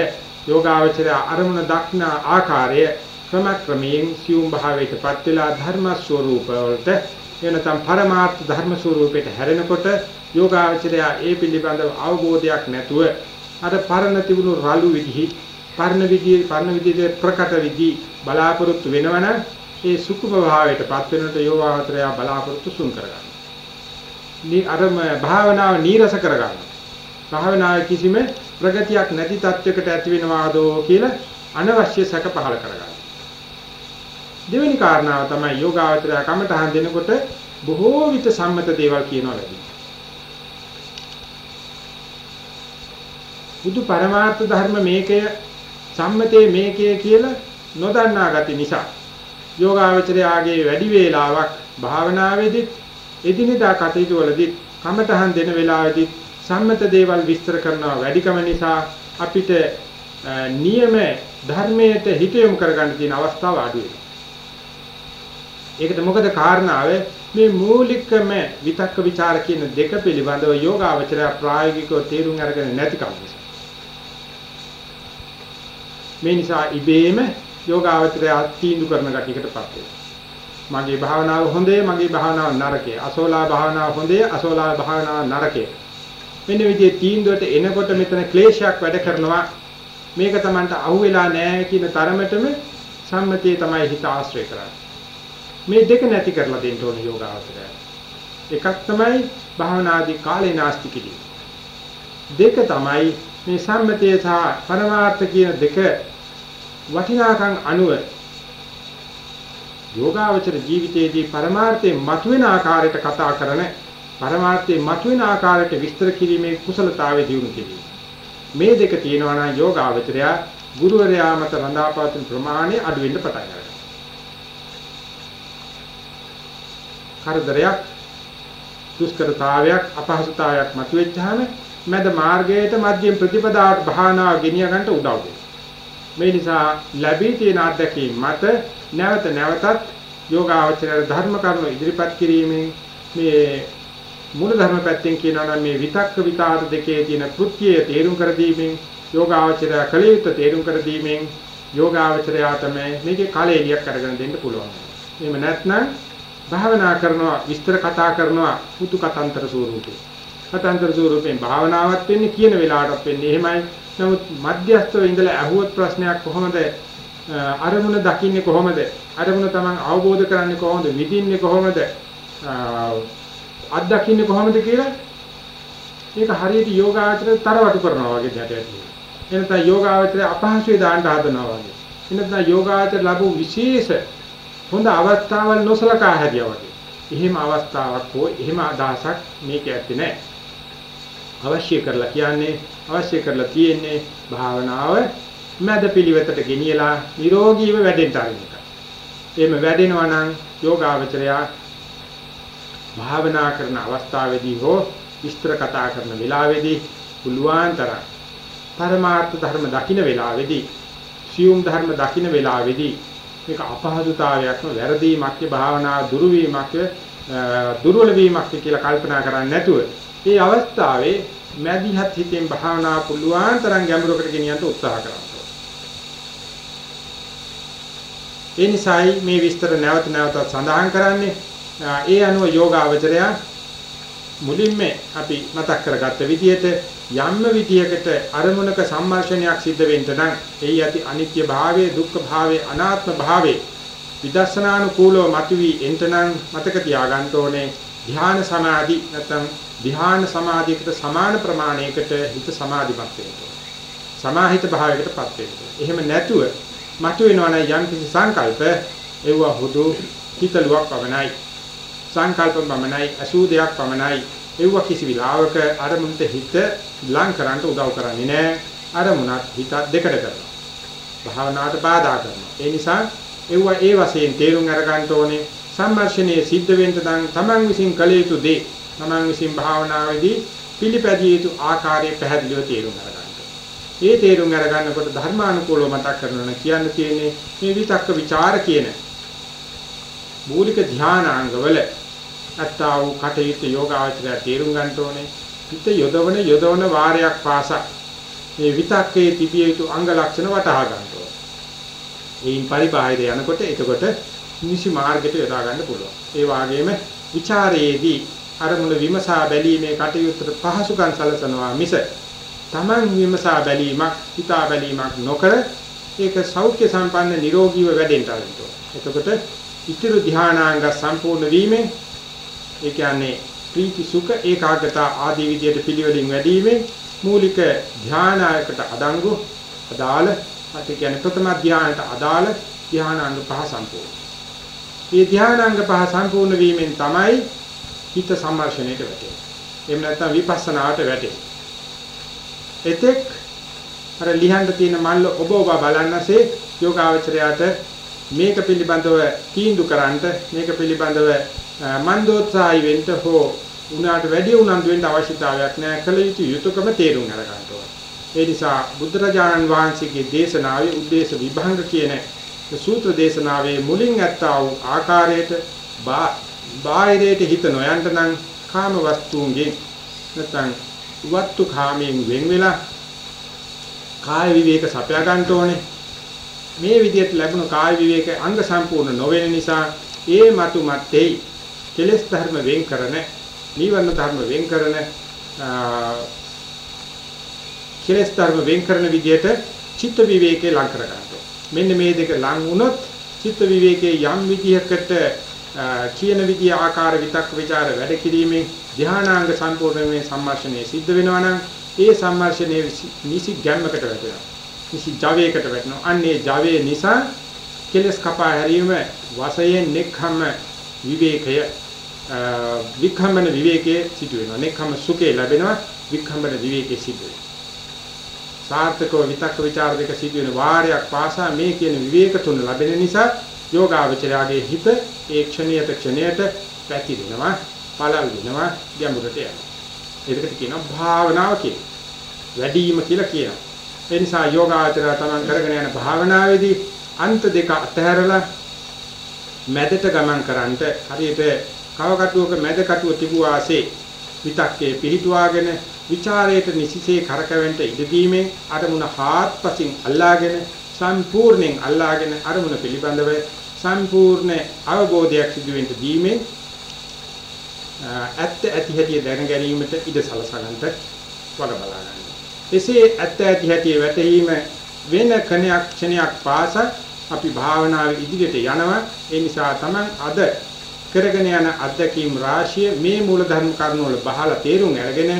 යෝගාවචරය අරමුණ දක්න ආකාරය ක්‍රමක්‍රමයෙන් සියුම් භාවයටපත් වෙලා ධර්ම ස්වરૂප වලට එනතම් පරමාර්ථ ධර්ම ස්වરૂපයට හැරෙනකොට යෝගාවචරය ඒ පිළිබඳව අවබෝධයක් නැතුව අර පරණ තිබුණු රළු විදිහි පරණ විදිහේ පරණ විදිහේ ප්‍රකට විදි බලාපොරොත්තු වෙනවනම් ඒ සුකුම භාවයටපත් වෙනකොට යෝගාචරය බලාපොරොත්තු සුන් කරගන්න. නී අරම භාවනාව නීරස කරගන්න. භාවනාවේ කිසිම ප්‍රගතියක් නැති තත්වයකට ඇති වෙනවාදෝ කියලා අනවශ්‍ය සැක පහල කරගන්න. දෙවෙනි කාරණාව තමයි යෝගාවචරය කමටහන් දෙනකොට බොහෝ විට සම්මත දේවල් කියනවා වැඩි. බුදු පරමාර්ථ ධර්ම මේකය සම්මතේ මේකය කියලා නොදන්නා ගති නිසා යෝගාවචරයාගේ වැඩි වේලාවක් භාවනාවේදී එදිනෙදා කටයුතු වලදී කමටහන් දෙන වෙලාවේදී සම්මත දේවල් විස්තර කරනවා වැඩිකම නිසා අපිට නියම ධර්මයට හිත යොමු කරගන්න තියෙන අවස්ථාව අඩු වෙනවා. ඒකට මොකද කාරණාව මේ මූලිකම විතක්ක ਵਿਚාර කියන දෙක පිළිබඳව යෝගාවචරය ප්‍රායෝගිකව තේරුම් අරගෙන නැතිකම නිසා. මේ නිසා ඉබේම යෝගාවචරය තීන්දුව කරන ගතියකටපත් වෙනවා. මගේ භාවනාව හොඳේ මගේ භාවනාව නරකේ. අසෝලා භාවනාව හොඳේ අසෝලා භාවනාව නරකේ. මෙන්න විදිහේ තීන්දුවට එනකොට මෙතන ක්ලේශයක් වැඩ කරනවා. මේක Tamanට අහුවෙලා නැහැ කියන තරමටම සම්මතියේ තමයි හිත ආශ්‍රය කරන්නේ. මේ දෙක නැති කරලා දෙන්න ඕන යෝගාවචරය. එකක් තමයි භාවනාදී කාලේ නාස්ති කිරීම. දෙක තමයි මේ සම්මතය සහ පරමාර්ථ කියන දෙක වටිනාකම් අනුව යෝගාවචර ජීවිතයේදී පරමාර්ථයේ මතුවෙන ආකාරයට කතා කරන පරමාර්ථයේ මතුවෙන ආකාරයට විස්තර කිරීමේ කුසලතාවය දියුණු කිරීම. මේ දෙක තියෙනවා නම් යෝගාවචරය ගුරුවරයා මත රඳාපවතින ප්‍රමාණය අඩු වෙන්න පටන් ගන්නවා. කරදරයක් දුෂ්කරතාවයක් අපහසුතාවයක් මතුවෙච්චාම මැද මාර්ගයට මධ්‍යම ප්‍රතිපදාවට භාවනාව ගෙනිය ගන්නට උදව් වෙනවා. මේ නිසා ලැබී තියෙන අත්දැකීම් මත නැවත නැවතත් යෝගාවචරය ධර්ම කරුණු ඉදිරිපත් කිරීමෙන් මේ මූල ධර්ම පැත්තෙන් කියනවා නම් මේ විතක්ක විතාර දෙකේ තියෙන කෘත්‍යය තේරුම් කර දීමෙන් යෝගාවචරය කලියුත් තේරුම් කර දීමෙන් යෝගාවචරය තමයි මේකේ කලෙලියක් අරගෙන දෙන්න පුළුවන්. එහෙම නැත්නම් භාවනා කරනවා විස්තර කතා කරනවා පුතු කතාන්තර ස්වරූපේ. කතාන්තර ස්වරූපෙන් භාවනාවක් වෙන්නේ කියන වෙලාවටත් වෙන්නේ එහෙමයි. නමුත් මධ්‍යස්ථව ඉඳලා අහුවත් ප්‍රශ්නයක් කොහොමද අරමුණ දකින්නේ කොහොමද? අරමුණ Taman අවබෝධ කරන්නේ කොහොමද? විඳින්නේ කොහොමද? අත්දකින්නේ කොහොමද කියලා මේක හරියට යෝගාචර තරවටු කරනවා වගේ දැටයක්. එනතන යෝගාචරය අපහසුවේ දාන්න හදනවා වගේ. එනතන යෝගාචර ලැබු විශේෂ හොඳ අවස්ථාවල් නොසලකා හැදියා වගේ. එහෙම අවස්ථාවක් හෝ එහෙම අදහසක් මේක ඇත්තේ නැහැ. අවශ්‍ය කරලා කියන්නේ අවශ්‍ය කරලා තියෙන්නේ භාවනාව මැද පිළිවෙතට ගෙනියලා නිරෝගීව වැඩෙන්න ආරින්න එක. එහෙම වැඩෙනවා නම් යෝගාවචරයා භාවනා කරන අවස්ථාවේදී හෝ විස්තර කතා කරන වෙලාවේදී පුළුවන් තරම් පරමාර්ථ ධර්ම දකින්න වෙලාවේදී සියුම් ධර්ම දකින්න වෙලාවේදී මේක අපහසුතාවයක්ම වැරදීමක් භාවනා දුරු වීමක් දුර්වල වීමක් කියලා කල්පනා කරන්නේ නැතුව මේ අවස්ථාවේ මැදිහත් හිතෙන් භාවනා පුළුවන් තරම් ගැඹුරකට ගෙනියන්න උත්සාහ කරනවා. ඒ නිසායි මේ විස්තර නැවත නැවතත් සඳහන් කරන්නේ ඒ අනුව යෝගාවචරය මුලින්ම අපි මතක් කරගත්ත විදිහට යම්ම විදියකට අරමුණක සම්මර්ෂණයක් සිද්ධ වෙන්න නම් එයි ඇති අනිත්‍ය භාවයේ දුක්ඛ භාවයේ අනාත්ම භාවයේ විදර්ශනානුකූලව මතුවී එන්ටනම් මතක තියාගන්න ඕනේ ධ්‍යාන සමාධි නැත්නම් ධ්‍යාන සමාධියකට සමාන ප්‍රමාණයකට හිත සමාධිමත් වෙනවා. සමාහිත භාවයකටපත් වෙනවා. එහෙම නැතුව මතුවෙනවා නම් යම් කිසි සංකල්ප ඒව හුදු හිතලුවක් පමණයි. සංකල්ප පමණයි අසූ දෙයක් පමණයි ඒව කිසි විලාවක අරමුණට හිත ලං කරන්න උදව් කරන්නේ නැහැ අරමුණත් හිත දෙකට කරනවා භාවනාවට බාධා කරනවා ඒ නිසා ඒව ඒ වශයෙන් තේරුම් අරගන්න ඕනේ සම්මර්ෂණයේ සිද්ධ වෙන්න නම් Taman විසින් කළ යුතු දේ Taman විසින් භාවනාවේදී පිළිපැදිය යුතු ආකාරය පැහැදිලිව තේරුම් අරගන්න. ඒ තේරුම් අරගන්නකොට ධර්මානුකූලව මතක් කරනවා කියන්න තියෙන්නේ මේ විතක්ක ਵਿਚාර කියන මූලික ධානාංගවල අත්තා වූ කටයුතු යෝගාචරය තේරුම් ගන්න ඕනේ. හිත යොදවන යොදවන වාරයක් පාසා මේ විතක්කේ තිබිය යුතු අංග ලක්ෂණ වටහා ගන්න ඕනේ. ඒයින් පරිබාහිර යනකොට එතකොට නිසි මාර්ගයට යොදා ගන්න පුළුවන්. ඒ වගේම ਵਿਚාරයේදී අරමුණ විමසා බැලීමේ කටයුත්තට පහසුකම් සැලසනවා මිස Taman විමසා බැලීමක්, හිතා බැලීමක් නොකර ඒක සෞඛ්‍ය සම්පන්න නිරෝගීව වැඩෙන්න ආරම්භ එතකොට ඉතිරි ධානාංග සම්පූර්ණ වීමෙන් ඒ කියන්නේ ප්‍රීති සුඛ ඒකාග්‍රතා ආදී විදියට පිළිවෙලින් වැඩිවීමෙන් මූලික ධානායකට අදංගු අදාළ අත කියන්නේ ප්‍රථම ධානයට අදාළ ධානාංග පහ සම්පූර්ණ. මේ ධානාංග පහ සම්පූර්ණ වීමෙන් තමයි හිත සම්මර්ෂණයට වැටෙන්නේ. එහෙම නැත්නම් විපස්සනාට වැටෙන්නේ. එතෙක් අර ලිහන්න තියෙන මල්ල ඔබ ඔබ බලන්නසේ යෝගාවචරයට මේක පිළිබඳව තීන්දුව කරන්නට මේක පිළිබඳව මන්දෝත්සාහයි වෙන්න හෝ උනාට වැඩි උනන්දු වෙන්න අවශ්‍යතාවයක් නැහැ කල යුතු යුතුයකම තේරුම් අරගන්න ඕනේ. ඒ නිසා බුදුරජාණන් වහන්සේගේ දේශනාවේ උද්දේශ විභංග කියන සූත්‍ර දේශනාවේ මුලින් ඇත්තා වූ ආකාරයට බාහිරයට හිත නොයන්ට නම් කාම වස්තුන්ගෙන් නැත්නම් වත්තු කාමයෙන් වෙන් වෙලා කාය විවේක සපයා ගන්න ඕනේ. මේ විදිහට ලැබුණු කාය විවේක අංග සම්පූර්ණ නොවන නිසා ඒ මතු මැත්තේ කෙලෙස් ධර්ම වෙන් කරන නීවරණ ධර්ම වෙන් කරන කෙලෙස් ධර්ම වෙන් කරන විදිහට චිත්ත විවේකේ ලං කර ගන්නවා. මෙන්න මේ දෙක ලං වුණොත් චිත්ත විවේකේ යම් විදිහකට කියන විදිය ආකාර විතක් ਵਿਚාර වැඩ කිරීමෙන් ධානාංග සම්පූර්ණයෙන් සම්මර්ෂණය සිද්ධ වෙනවා නම් ඒ සම්මර්ෂණයේ නිසි ගැම්මකට වැටෙනවා. නිසි ජවයකට වැටෙනවා. අන්නේ ජවයේ නිසා කෙලස් කපා හැරීම වශයෙන් නෙක්ඛම් විවේකය වික්ඛම්බන විවේකයේ සිදු වෙනවා. නෙක්ඛම් සුඛේ ලැබෙනවා. වික්ඛම්බන විවේකයේ සිදු වෙනවා. සාර්ථකව විතක්ක ਵਿਚාර දෙක සිදු වෙන වාරයක් පාසා මේ කියන විවේක තුන ලැබෙන නිසා යෝගාවචරයාගේ හිත ඒ ක්ෂණයට ක්ෂණයට පැතිරෙනවා පළල් වෙනවා ගැඹුරට යනවා ඒකට කියනවා භාවනාව කියලා. වැඩිම කියලා කියනවා. ඒ නිසා යෝගාචරය තමන් කරගෙන යන භාවනාවේදී අන්ත දෙක අතහැරලා මැදට ගමන් කරන්නට හරියට කවකටුවක මැද කටුව තිබු ආසේ විතක්කේ පිහිටුවාගෙන ਵਿਚාරයට නිසිසේ කරකැවෙන්න ඉඩ දීමෙන් අරමුණ හාත්පසින් අල්ලාගෙන සම්පූර්ණයෙන් අල්ලාගෙන අරමුණ පිළිබඳව සම්පූර්ණ අවබෝධයක් සිදුවෙන්න දීමෙන් ඇත්ත ඇති හැටි දැන ගැනීමට ඉඩ සලසගන්නට වග බලා ගන්න. එසේ ඇත්ත ඇති හැටි වැටහීම වෙන කණයක් ක්ෂණයක් පාස අපි භාවනාවේ ඉදිරියට යනවා. ඒ නිසා තමයි අද කරගෙන යන අධ්‍යක්ීම් රාශිය මේ මූල ධර්ම කරුණු වල බහලා තේරුම් අරගෙන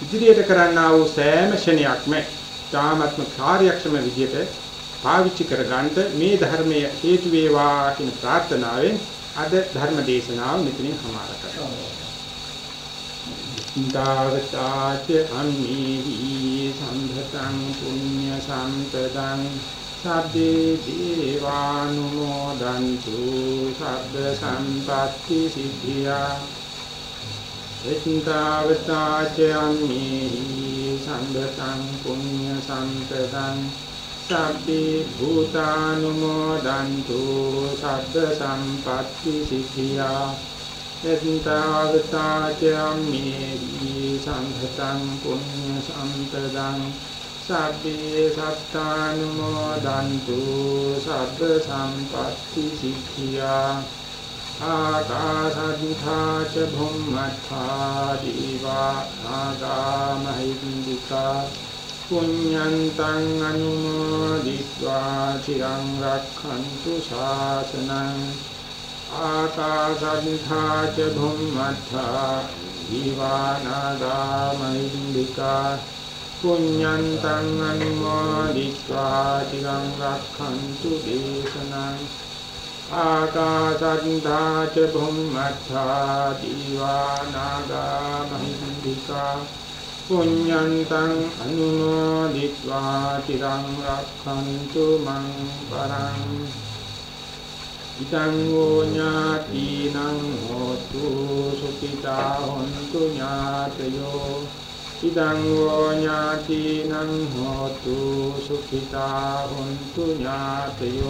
ඉදිරියට කරන්නා වූ සෑම ක්ෂණයක්ම තාමත්ම කාර්යක්ෂම විදියට පාවිච්චි කර ගන්නට මේ ධර්මයේ හේතු වේවා කියන ප්‍රාර්ථනාවෙන් අද ධර්ම දේශනාව මෙතනින් සමාර කරනවා. ඉන්දාවතාච අම්මේහි සම්භතං පුඤ්ඤ සම්පදං සබ්බේ දීවානුමෝදන්තු සබ්බ සම්පත්ති සිද්ධියා ඉන්දාවතාච අම්මේහි සම්භතං පුඤ්ඤ සම්පදං සබ්බේ භූතානුමෝදන්තු සබ්බ සම්පත්ති සිද්ධියා එත්තාවතාචම්මේහි සංඝතං පුඤ්ඤ සම්පදං සබ්බේ සත්තානුමෝදන්තු සබ්බ සම්පත්ති සිද්ධියා आकाशदिथा च भुम्मथा दिवा आगामहिन्दिका पुण्यन्तम् अनुमोदित्वा चिरं रक्षन्तु शासनम् आकाशदिथा च भुम्मथा दिवानागामहिन्दिका पुण्यन्तम् अनुमोदित्वा चिरं रक्षन्तु देशनम् ආකාසත්තා ච භුම්මත්තා දීවානාගා මහින්దికා පුඤ්ඤන්තං අනුමෝදිत्वा තිරං රක්ඛන්තු මං පරං ඉතං වූ ඥාතිනං හෝතු සුඛිතා හොන්තු ඥාතයෝ ඉදං වූ ඥාතිනං හෝතු සුඛිතා හොන්තු ඥාතයෝ